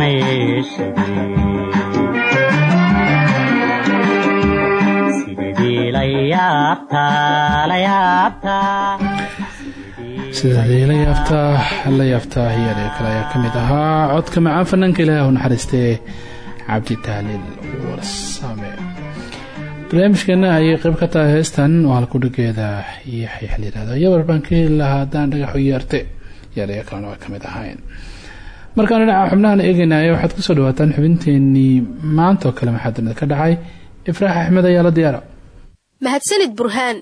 mayeeshide sidedii la yaabtaa la yaabtaa hiyadee kale ka mid ahaa. Codka macaan fanaanka ilaahi u naxariistee cabdi taaliil warsame. Barnaamijkeena ayay qayb ka tahay heestan oo halkudhigeeda yaxyax layihahdo yabar baan ka heli lahaa haddaan dhagaxu yeerte yaadaya kalena waa ka mid ahayn. Markaan dhinaca xubnahan eegeynaya waxaad ku soo dhawaataan xubinteenii maanta oo kale maxaa dunida ka dhacay. Ifraax axmed ayaa la diyaara. Mahadsanid burhaan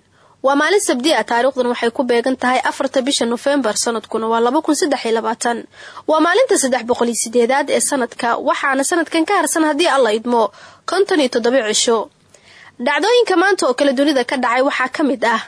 waa maalin sabdi a taariikhdan waxay ku beegan tahay afarta bisha nofembar sanadkuna waa laba kun saddex iyo labaatan. Waa maalinta saddex boqol iyo sideedaad ee sanadka waxaana sanadkan ka harsan haddii alla idmo konton iyo toddoba cisho. Dhacdooyinka maanta oo kale dunida ka dhacay waxaa ka mid ah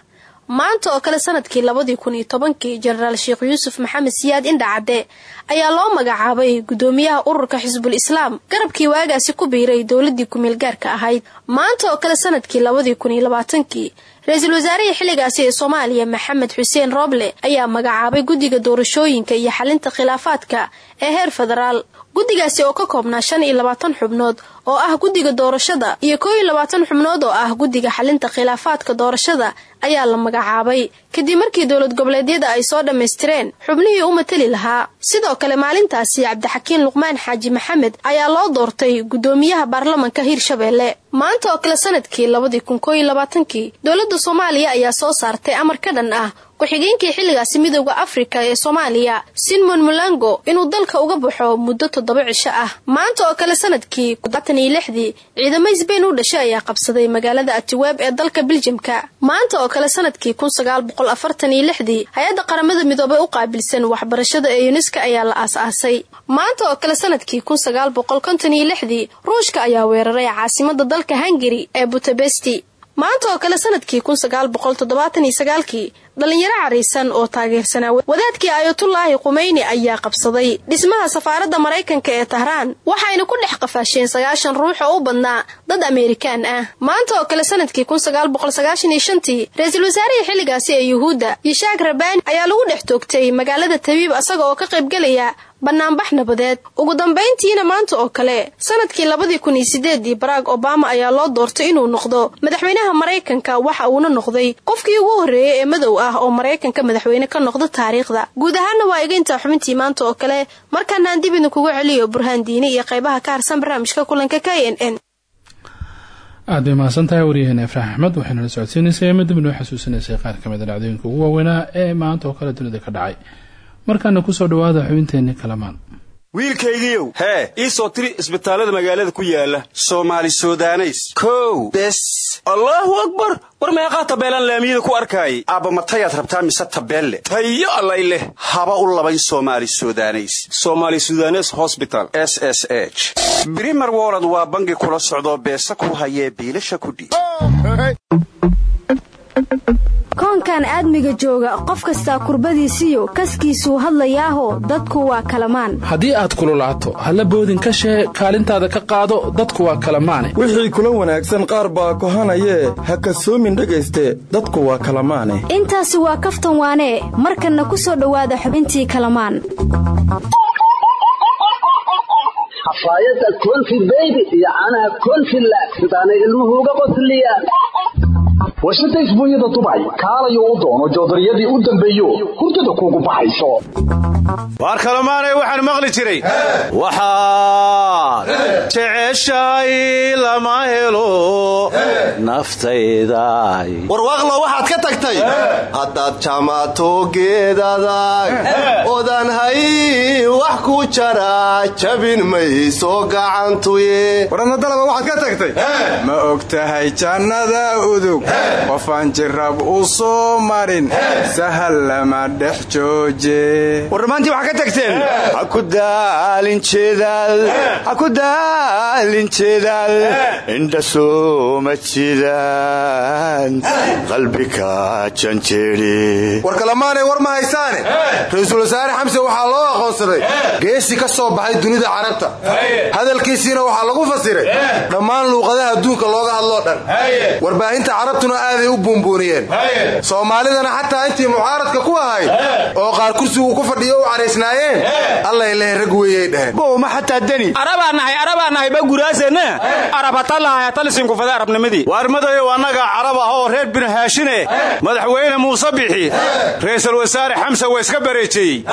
maanta oo kale sannadkii labadii kun iyo tobankii jenaraal sheekh yuusuf maxamed siyaad indhacadde ayaa loo magacaabay gudoomiyaha ururka xisbul islaam garabkii waagaasi ku biiray dowladii kumeel gaarka ahayd. Maanta oo kale sannadkii labadii kun iyo labaatankii ra'iisul wasaarihii xilligaasi ee soomaaliya maxamed xuseen rooble ayaa magacaabay guddiga doorashooyinka iyo xalinta khilaafaadka ee heer federaal. Guddigaasi oo ka koobnaa shan iyo labaatan xubnood oo ah guddiga doorashada iyo koo iyo labaatan xubnood oo ah guddiga xalinta khilaafaadka doorashada ayaa la magacaabay kadib markii dowlad goboleedyada ay soo dhammaystireen xubnihii u matali lahaa. Sidoo kale maalintaasi cabdixakiin luqmaan xaaji maxamed ayaa loo doortay gudoomiyaha baarlamanka hirshabeelle maanta oo kale sannadkii labadii kun koo iyo labaatankii dowladda soomaaliya ayaa soo saartay amar ka dhan ah ku-xigeenkii xilligaasi midooda afrika ee soomaaliya sinmon mulango inuu dalka uga baxo muddo toddoba cisho ah. Maanta oo kale sannadkii kudaatan iyo lixdii ciidamo isbeyn u dhashay ayaa qabsaday magaalada atiweeb ee dalka biljamka maanta oo kale sannadkii kun sagaal boqol afartan iyo lixdii hay'adda qaramada midoobey u qaabilsan waxbarashada ee yuneska ayaa la aas-aasay. Maanta oo kale sannadkii kun sagaal boqol konton iyo lixdii ruushka ayaa weeraray caasimada dalka hungari ee butabesti maanta oo kale sannadkii sagaalkii dhalinyaro cariisan oo taageersanaa wadaadkii ayatullaahi khumeyni ayaa qabsaday dhismaha safaaradda maraykanka ee tahraan waxayna ku dhex qafaasheen sagaashan ruux oo u badnaa dad ameerikaan ah. Maanta oo kale sannadkii shantii ra'iisul wasaarihii xilligaasi ee yuhuudda yishaak rabani ayaa lagu dhex toogtay magaalada tabiib asaga oo ka qaybgelaya banaanbax nabadeed. Ugu dambayntiina maanta oo kale sannadkii labadii kun iyo sideedii barack obama ayaa loo doortay inuu noqdo madaxweynaha maraykanka waxa uuna noqday qofkii ugu horreeyey ee madow ah oo maraykanka madaxweyne ka noqda taariikhda. Guud ahaana waa egeynta xubintii maanta oo kale markaana aan dib idinkugu celiyo burhaan diini iyo qaybaha ka harsan barnaamijka kulanka k n n. Aad bay mahadsan tahay waryaheena ifraax axmed waxayna la socodsiinaysay ama dib noo xasuusinaysay qaar ka mid a dhacdooyinka ugu waaweynaa ee maanta oo kale dunida ka dhacay markaana ku soo dhawaada xubinteenii kalamaan. Wiilkaygiiow hee ii soo tiri isbitaallada magaalada ku yaalla soomaali sudaneys. Kow bes. Allaahu akbar! War meeqaa tabeelaan laamiyada ku arkaayay? Aabba matayaad rabtaa mise tabeelle? Tayo allay leh. Haba u labayn soomaali sudaneys. Somaali sudanes hosbital s s h. Brimer wolod waa bangi kula socdoo beesa ku hayee biilasha kudhiib koonkan aadmiga jooga qof kastaa kurbadiisiyo kaskiisuu hadlayaaho dadku waa kalamaan. Haddii aad kululaato halla boodin ka shee kaalintaada ka qaado dadku waa kalamaane wixii kula wanaagsan qaar baa kohanayee ha kasoomin dhegayste dadku waa kalamaane. Intaasi waa kaftan waanee markanna ku soo dhowaada xubintii kalamaan. Xafaayadda konfi beybi iyo caanaha konfi laag sidaanay ilmuhu uga qosliyaan warshada isbuunyada dubay kaalayo u doono joodariyadii u dambeeyo hurdada kuugu baxayso waar kalemaanay waxaan maqli jiray waxaad jeceshahay lama helo naftayday warwaaqlo waxaad ka tagtay? Haddaad jamaato geedadag odan hay wax ku jara jabin mayso gacantuye. Waradnadalaba waxaad ka tagtay? Ma og tahay jannada udug qofaan jirab u soo marin. Sahal lama dhex jooje. War dhammaantii waxaa ka tagteen? Ha. Ku daalin jeedaal ha. Ku daalin jeedaal indha sooma jidaan qalbika janjeeri. War kalamaanay war ma haysaane? Ra'iisul wasaare xamse waxaa loo aqoonsaday. Geesi ka soo baxay dunida carabta. Hadalkiisiina waxaa lagu fasiray. Dhammaan luuqadaha adduunka looga hadloo dhan. Warbaahinta carabtuna aaday u buunbuuniyeen. Soomaalidana xataa intii mucaaradka ku ahayd oo qaar kursigu ku fadhiyo u caraysnaayeen allay leh rag weeyay dheheen bowma xataa deni. Arabaa nahay arabaa nahay ba guraasene arabhatalahay talisinkufaday arabnimadii waarmadayow annaga carab ah oo reer binu haashine. Madaxweyne muuse bixi. Ra'iisul wasaare xamse waa iska bareejeeyey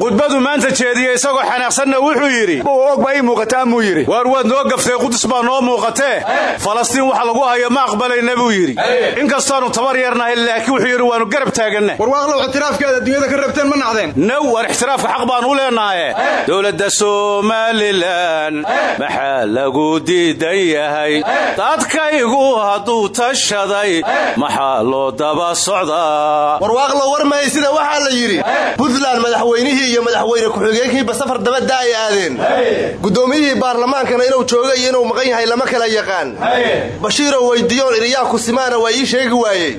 khudbadu maanta jeediye isagoo xanaaqsanna wuxuu yidhi og baa ii muuqataa muu yidhi. Waar waad noo gaftay qudus baa noo muuqatee? Falastiin waxa lagu hayo ma aqbalayna buu yidhi inkastaanu tabar yarnahay laakiin wuxuu yidhi waannu garab taaganna warwaaqlow ictiraafkeeda dunyada ka rabteen ma nacdeen. Now war ixtiraafka xaq baan u leenahaye dowladda somalilan maxaa lagu diidan yahay? Dadkaygu hadduu tashaday maxaa loo daba socdaa? Warwaaqlo war mahaysida waxaa la yidhi. Puntland madaxweynihii iyo madaxweyne ku-xigeenkiiba safar dabadda ay aadeen. Guddoomiyihii baarlamaankana inuu jooga iyo inuu maqan yahay lama kala yaqaan. Bashiiroo weydiiyoon iriyaa kusimaana waa ii sheegi waayey.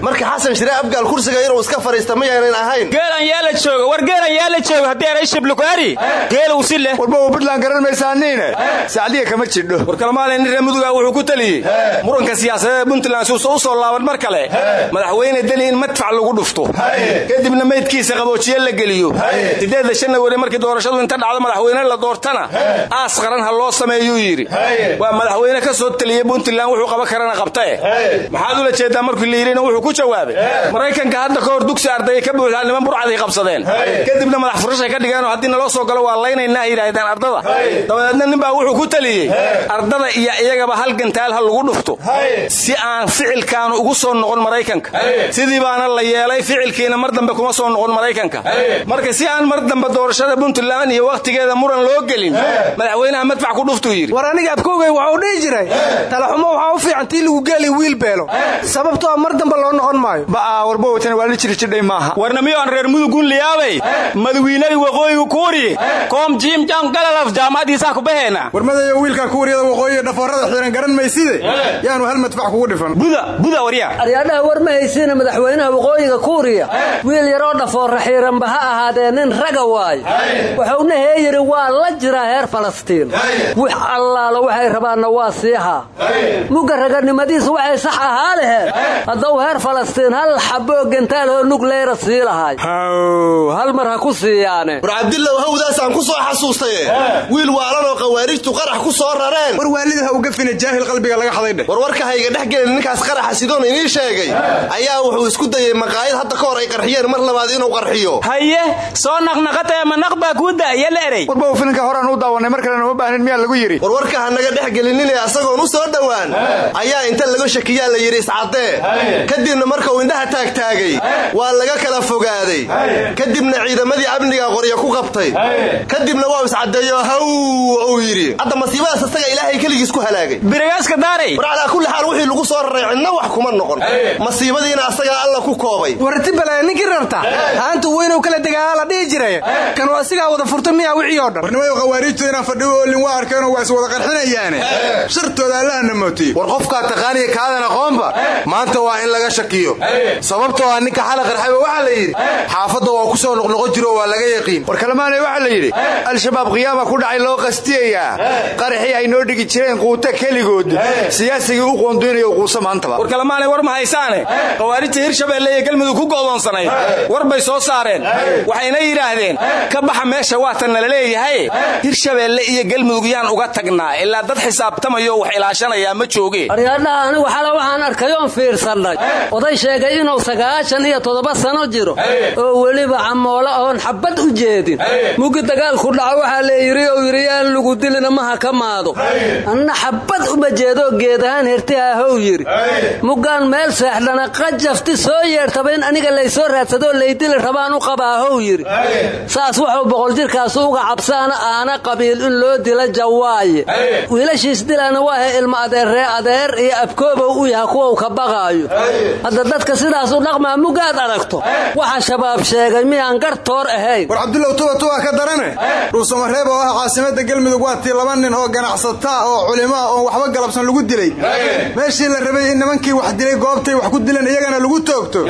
Marka xasan shire abgaal kursiga inuu iska fadhiista ma yaanan ahayn. Geelan yaa la jooga war geelan yaa la jooga haddii eray shiblukaari geel uu si leh. Warba puntland garan maysaaniine sacdiya kama jidho. War kalmaale nin reer muduga wuxuu ku taliyey muranka siyaasadeed puntland suusa u soo laaban mar kale. Madaxweyne deni in madfac lagu dhufto. Kadibna maydkiisa qaboojiye la geliyo. Sideedda janawari markii doorashadu inta dhacdo madaxweyne la doortana. Aas qaran ha loo sameeyuu yidhi. Waa madaxweyne ka soo taliyey puntland wuxuu qaban karana qabtae maxaad ula jeedaa markii la yidhina wuxuu ku jawaabay? Maraykanka hadda ka hor dugsi ardaya ka buuxdaa niman burcaday qabsadeen. Kadibna madax furashay ka dhigeenoo haddii naloo soo galo waa laynaynaa yidhaahdeen ardada. Dabadeedna ninbaa wuxuu ku taliyey ardada iyo iyagaba hal gantaal ha lagu dhufto. Si aan ficilkaanu ugu soo noqon maraykanka. Sidii baana la yeelay ficilkiina mar dambe kuma soo noqon maraykanka. Marka si aan mar dambe doorashada puntland iyo wakhtigeeda muran loo gelin madaxweynaha madfac ku dhuftuu yidhi. War aniga abkoogay waxuu dhihi jiray talaxumo waxaa u fiican tii lagu geeli wiil beelo sababtoo mar dambe loo noqon maayo. Ba'aa warbawatan waa la jiri jidhay maaha. Warnamiyo aan reer mudugun liyaabay. Madawiinadii waqooyiga kuuri koom jiim jam galalaf jaamacadiisaa ku baheena. Warmadayo wiilka kuuriyada waqooyiga dhafoorada xiiran garan mayside yaanu hal madfac kugu dhifan. Buda buda warya aryaadhaha war ma haysiina madaxweynaha waqooyiga kuuriya wiil yaroo dhafoorra xiiranba ha ahaadee nin raga waayo wuxuuna heeyiri waa la jiraa heer falastiin. Wix allaala waxay rabaanna waa siihaa mugga waxay sax ahaa laheen hadduu heer falastiin hal xaboo gentaalhoo nugleyra sii lahay. Hal mar ha ku siiyaane. War cabdillaw hawdaasaan ku soo xasuustaye. Wiil waalanoo khawaarijtu qarax ku soo rareen. War waalida ha uga fina jaahil qalbiga laga xadaydheh war warka hayga dhex gelin ninkaas qaraxa sidoon inii sheegay. Ayaa wuxuu isku dayey maqaayad hadda ka hor ay qarxiyeen mar labaad inuu qarxiyo. Haye soo naqnaqatee ma naq baa kuu daaya la erey warbaw filinka horaan u daawanay mar kalena uma baahnin miyaa lagu yidhi? War warka ha naga dhex gelinine asagoon u soo dhowaan. Ayaa inta laga shakiyaa yidhi iscaddee kadibna markuu indhaha taagtaagay waa laga kala fogaaday. Kadibna ciidamadii amniga qorya ku qabtay. Kadibna waa iscaddeeyo haw uu yidhi. Hadda masiibadaas isaga ilaahay keligiis ku halaagay. Birigaaska daaray. War calaa kulli xaal wixii lagu soo raray cidna wax kuma noqon. Masiibadiina asagaa alla ku koobay. Warti balaya ninkii rarta. Haantu weynow kala degaaa la dhihi jiray. Kan waa sigaa wada furta miyaa wixii oo dhan? Warnimayo khawaariijtu inaan fadhiyo oolin waa arkeenoo waa is wada qarxinayaane. Shartooda allahana mootiye war qofkaa taqaaniya kaadan aqoonba maanta waa in laga shakiyo. Sababtoo ah ninka xala qarxayba waxaa la yidhi xaafadda waa ku soo noqnoqon jiro waa laga yaqiin. War kalmaanay waxaa la yidhi al-shabaab qiyaama ku dhacay loo qastiyayaa. Qaraxii ay noo dhigi jireen quuta keligood siyaasigii u qoonduynayo quusa maantaba. War kalmaanay war ma haysaane? Khawaarijta hirshabeelle iyo galmudug ku aqoonsanayd war bay soo saareen. Waxayna yidhaahdeen ka baxa meesha waatan nala leeyahay. Hirshabeelle iyo galmudug yaan uga tagnaa. Ilaa dad xisaabtamayo wax ilaashanayaa ma jooge xala waxaan arkayoon fiirsannay oday sheegay inuu sagaashan iyo toddoba sano jiro. Oo weliba camoolo oon xabad u jeedin. Mugi dagaalku dhaco waxaa leeyidhi ou yidhi yaan lugu dilina maha ka maado. Anna xabad uma jeedoo geed ahaan hertiha how yidhi. Muggaan meel seexdhana qajafti soo yeertaba in aniga laysoo raadsadoo laydili rabaan u qabaa how yidhi. Saas wuxuu boqol jirkaasu uga cabsaana aana qabiil in loo dila jawaaye. Wiilashiis dilana waahe ilma adeerree adeer iyo abkoobow u yaha kuwau ka baqaayo hadda dadka sidaas u dhaqmaa mugaad aragto? Waxa shabaab sheegay miyaan gartoor ahayn. War cabdulow tuba tuba ka darane? Dhuusamareeb oo ah caasimada galmudug waa tii laba nin oo ganacsataa oo culimaa oon waxba galabsan lagu dilay. Meeshii la rabay in nimankii wax dilay goobtay wax ku dileen iyagana lagu toogto.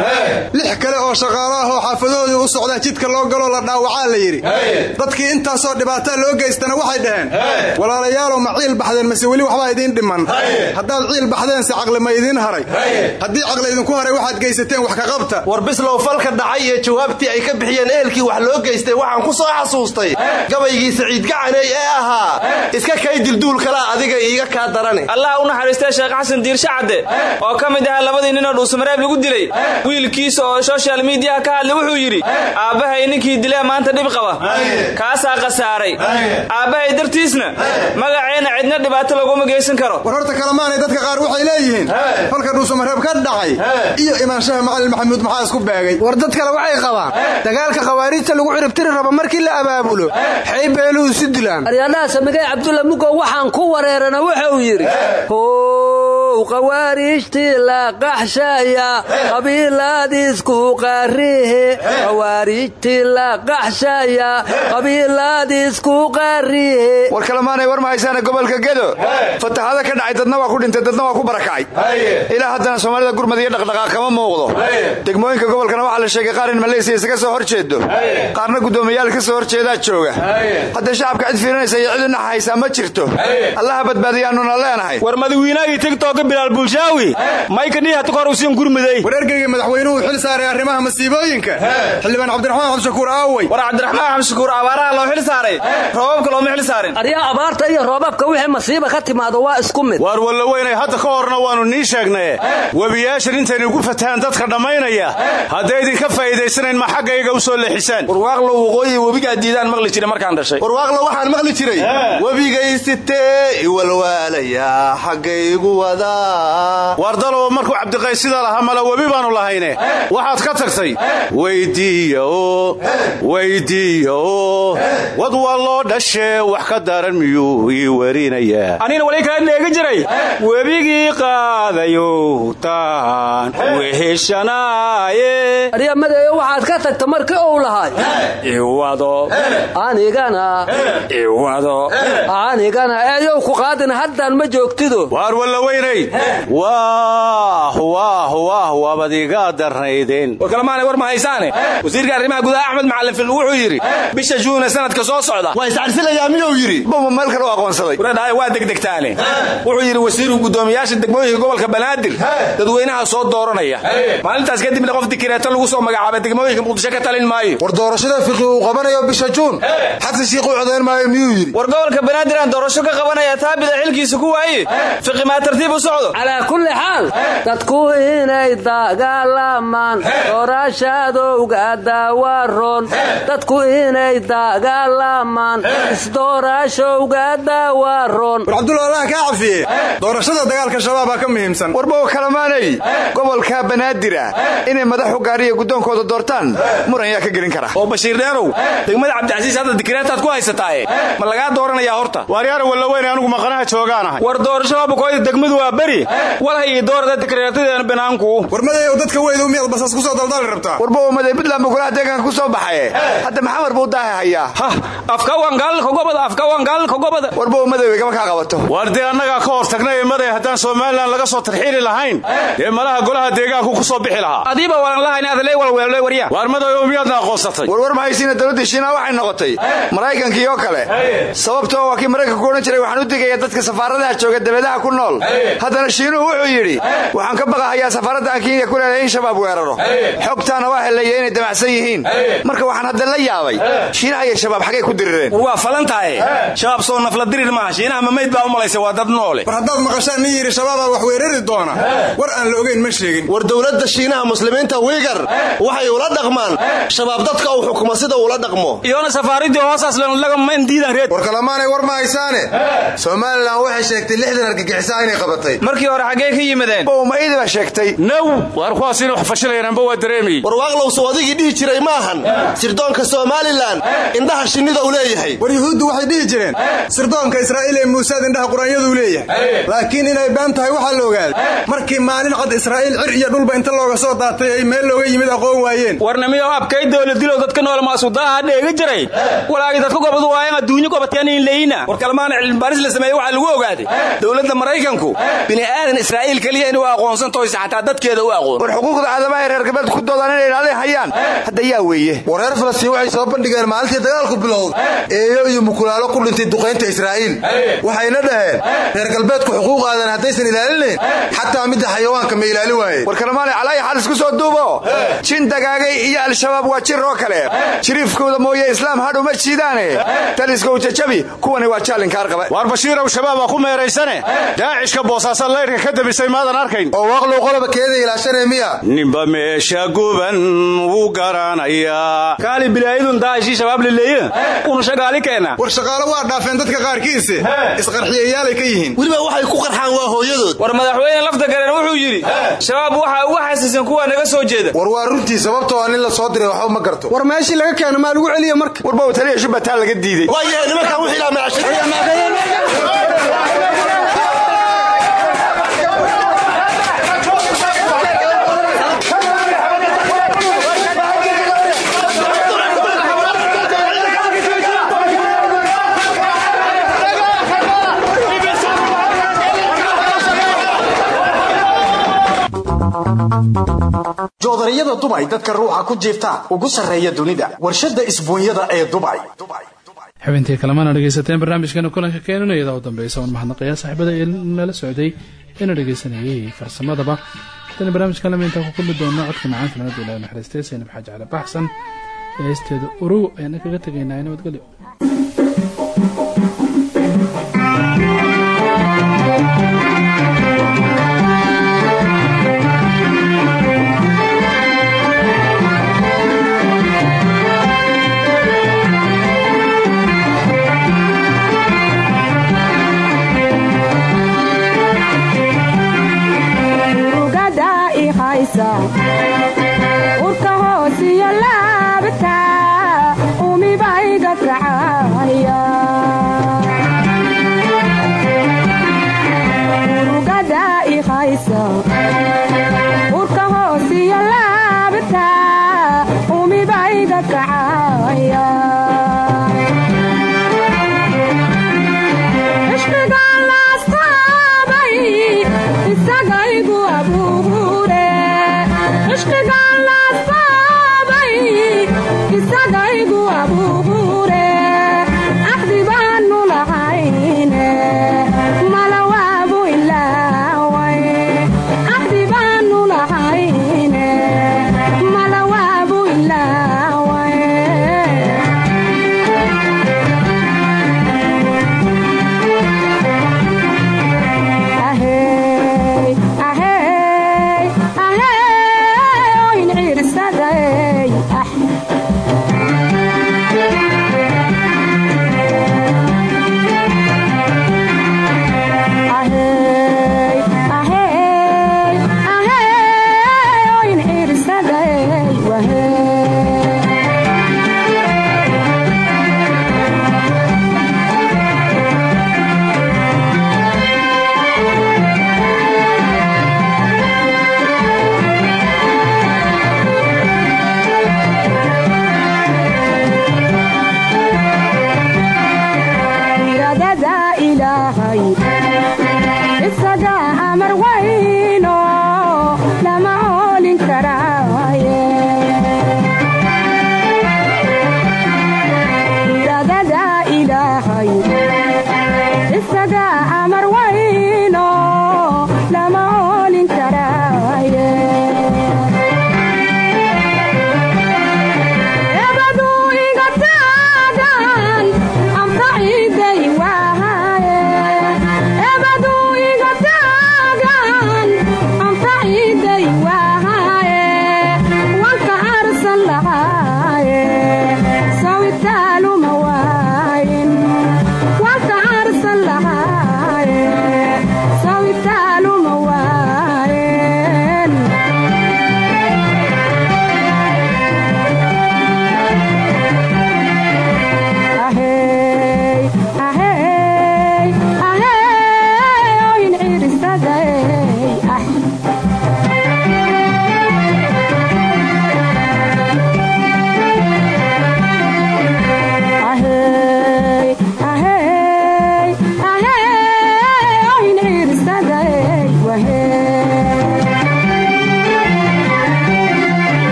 Lix kale oo shaqaalo ah oo xaafadoodii u socdaa jidka loo galoo la dhaawacaa la yidhi. Dadkii intaasoo dhibaataa loo geystana waxay dhaheen. Walaalayaalow ma ciil baxdeen mase weli waxbaa idiin dhiman. Haddaad ciil baxdeense caqli ma idiin haray haddii caqli idinku haray waxaad geysateen wax ka qabta. War bislow falka dhacay iyo jawaabtii ay ka bixiyeen ehelkii wax loo geystay waxaan ku soo xasuustay. Gabaygii saciid gacaney ee ahaa iska kay dilduul kalaa adiga iiga kaa darane. Allah u naxariistay sheekh xasan diirshe cadde oo ka mid ahaa labadii ninoo dhuusamareeb lagu dilay. Wiilkiisa oo soshal miidiyaha ka hadlay wuxuu yidhi aabbahay ninkii dilee maanta dhib qaba. Kaasaa khasaaray. Aabbahay dartiisna magaceenna cidna dhibaato laguma geysan karo. War horta kalemaanay dadka qaar waxay leeyihiin falka dhuusamareeb ka dhacay iyo imaanshaha macalin maxamuud maxaa isku beegay. War dad kale waxay qabaan. Dagaalka khawaariijta lagu ciribtiri rabo markii la abaabulo xay beeluhu isu dilaan. Aryadhaha samigay cabdulla mugow waxaan ku wareerana wuxuu yidhi how khawaariijtii la qaxshaya qabiilaadiisku qaarihe khawaariijtii la qaxshaya qabiilaadiisku qaarihe war kalemaanay war mahaysaana gobolka gedo? Fatahaada ka dhacay dadna waa ku dhintay dadna waa ku barakacay. Ilaa haddana soomaalida gurmad iyo dhaqdhaqaaq kama muuqdo. Degmooyinka gobolkana waxaa la sheegay qaar in maleysiya isaga soo hor jeedo qaarna guddoomiyaal ka soo hor jeedaa jooga. Hadda shacabka cid fiirinaysa iyo cid u ma jirto. Allaha badbaadiyaanuna leenahay. War madawiinaagii tigtooka bilaal bulshaawi maykadhihatukhorusiin gurmuday wareergeyga madaxweynuhu xil saaray arrimaha masiibooyinka. Xildhibaan cabdiraxmaan xabshakuur aawey war cabdiraxmaan xabshakuur abaaraha loo xil saaray? Roobabka looma xil saarin. Aryaa abaarta iyo roobabka wixii masiiba ka timaado waa isku mid. Waar walla weynay hadda ka horna waannu nii sheegnaye webiyaashan intaynu ugu fatahaan dadka dhammaynaya. Hadday idinka faa'iidaysanayn ma xaggayga u soo leexisaan. Warwaaqlo waqooyi webigaa diidaan maqli jiray markaan dhashay. Warwaaqlo waxaan maqli jiray. Webigaysitee iwalwaalaya xaggaygu wadaa waar dalow markuu cabdiqays sidaa lahaa mala webi baannu lahayne. Waxaad ka tagtay weydiiya oo wad waa loo dhashee wax ka daran miyuu ii werinayaa anina wali kala dheegi jiray webigii qaadayow taan weheshanaaye aryamadeeyo waxaad ka tagta markii uu lahay iwado. Anigana iwado. anigana eeyow ku qaadina haddaan ma joogtido. Waar walla weynay waah waah waah waabad iga darnaydeen. War kalemaanay war ma haysaane? Wasiirka arrimaha gudaha axmed macalin fil wuxuu yidhi bisha juuna sanadka soo socda. Waa iscarsilayaa miyuu yidhi? Bama meel kale u aqoonsaday. Waradhahay waa degdegtaane. Wuxuu yidhi wasiirku guddoomiyaasha degmooyinka gobolka banaadir dadweynaha soo dooranaya. Maalintaas kadibna qof dikireeto lagu soo magacaabay degmooyinka muqdisho ka talin maayo. War doorashada fiqi uu qabanayo bisha juun. Xasan shiikh u codayn maayo miyuu yidhi? War gobolka banaadir aan doorasho ka qabanaya taabida xilkiisa ku waaye. Fiqi maa tartiib u socdo calaa kulli xaal dadku inay dagaalamaan doorashadowga daawaroon. Dadku inay dagaalamaan isdoorashowga daawaroon. War cabdulla allah kaa cafiye doorashada dagaalka shabaabaa ka muhiimsan. Warbow kalamaanay. Gobolka banaadira inay madaxu gaariya guddoonkooda doortaan. Muran yaa ka gelin kara. Oo bashiir dheerow degmada cabdicasiis hadda dikireetaad ku haysataaye. Ma lagaa dooranayaa horta? Waaryaara walla weyne anigu maqanaha joogaanahay war doorashada bukooyda degmadu waa beri. Walhay doorada dikreetadeena banaanku. War madayow dadka weydu miyaad basas ku soo daldali rabtaa? Warbow maday puntland buu golaha deegaanka ku soo baxaye hadda maxamar buu daaha hayaa hah afka wangaalka gobada afka wangaalka gobada. Warbow maday gama kaa qabato. Waar dee annagaa ka hor tagnay maday haddaan somalilan laga soo tarxiili lahayn dee malaha golaha deegaanku ku soo bixi lahaa. Adiiba waan lahayn adaley walweelay warya waar madayow miyaadna aqoonsatay warwar mahaysiina dowladdii shiinaa waxay noqotay. Maraykankii oo kale. Sababtoo waa kii maraykanku odhan jiray waxaan u digaya dadka safaaradaha jooga dabeedaha ku nool haddana shiinuhu wuxuu yidhi waxaan ka baqahayaa safaradda aan kenya ku in shabaab weeraro. Xogtaana waa helaya inay damacsan yihiin. Marka waxaan hadda la yaabay shiinaha iyo shabaab xaggay ku dirireen. War waa falan tahay. Shabaab soo nafla dirir maaha shiinaha mamayd baa u malaysa waa dad noole. War haddaad maqashaan nin yidhi shabaabaa wax weerari doona war aan la ogayn ma sheegin. War dowladda shiinaha muslimiinta wiigar waxay ula dhaqmaan. Shabaab dadka uu xukumo sida ula dhaqmo. Iyona safaaridii hoosaaslanlagamaindiidan war kalamaanay war ma haysaane. Somalilan waxay sheegtay lixdan argagixisaa inay qabatay markii hore xaggee ka yimaadeen maidi baa sheegtay. Naw waar kuwaas inay wax fashilayaanba waa dareemayey war waaqlowsu adigii dhihi jiray maahan sirdoonka somalilan indhaha shinnida u leeyahay. War yuhuuddu waxay dhihi jireen sirdoonka israa'iil ee muusaad indhaha quraanyadu leeyahay. Laakiin inay been tahay waxaa la ogaaday markii maalin cad israa'iil cir iyo dhulba inta looga soo daatay ay meel looga yimid aqoon waayeen. Warnamiyo abkay dowladilow dadka nool maasudaha dheega jiray. Walaagi dadku gobadu waayan adduunyo gobateen in leeyina war kalmaana cilmibaaris la sameeye waxaa lagu ogaaday dowladda maraykanku bini aadan israa'iil keliya inuu aqoonsantoyse xataa dadkeeda u aqoon. War xuquuqda aadamaha ee reer galbeed ku doodaan inay ilaalin hayaan. Hadda yaa weeye. War reer falastiin waxay soo bandhigeen maalintii dagaalku bilowd eeyo iyo mukulaalo ku dhintay duqaynta israa'iil. Waxayna dhaheen reer galbeedku xuquuq aadan haddaysan ilaalinayn xataa midda xayawaanka ma ilaalin waaye. War kalmaanay calaayi xal isku soo duubo. Jin dagaagay iyo al-shabaab waa jir oo kale. Jiriifkooda mooye islaam hadhu ma jiidaane. Taliskow jajabi kuwani waa jaalinkaar qaba waar bashiirow shabaabaa ku meeraysane. Daacishka boosaasan layrka ka damisay maadan arkayn. Oo waaqlow qoloba keeda ilaashane miya. Ninba meesha guban wuu garanayaa. Kaali bilaayadun daacishii shabaab laleeye unu shagaali keena. War shaqaalo waa dhaafeen dadka qaarkiise isqarxiyayaalay ka yihiin. Weliba waxay ku qarxaan waa hooyadood. War madaxweyne lafta garen wuxuu yidhi shabaab waxaa uga xasiisan kuwa naga soo jeeda. War waa runtii sababtoo a nin la soo diray waxba ma garto. War meeshii laga keeno maa lagu celiya marka? Warba taliya shubbataan laga diiday. Waayahay nimankan wixii joodariyada dubay dadka ruuxa ku jiifta ugu sarreeya dunida. Warshadda isbuunyada ee dubay xubintii kalemana dhegaysateen barnaamijkeena kulanka keenana iyadaa u dambeysa oon mahadnaqayaa saaxiibada ee nala socday ina dhegaysanayay farsamadaba. Tani barnaamijkan lama intaan ku kulmi doono codka macaan filanada ilahi naxariistay saynab xaaji cali baxsan ee heysteeda urow ayaana kaga tegaynaa nabadgelyo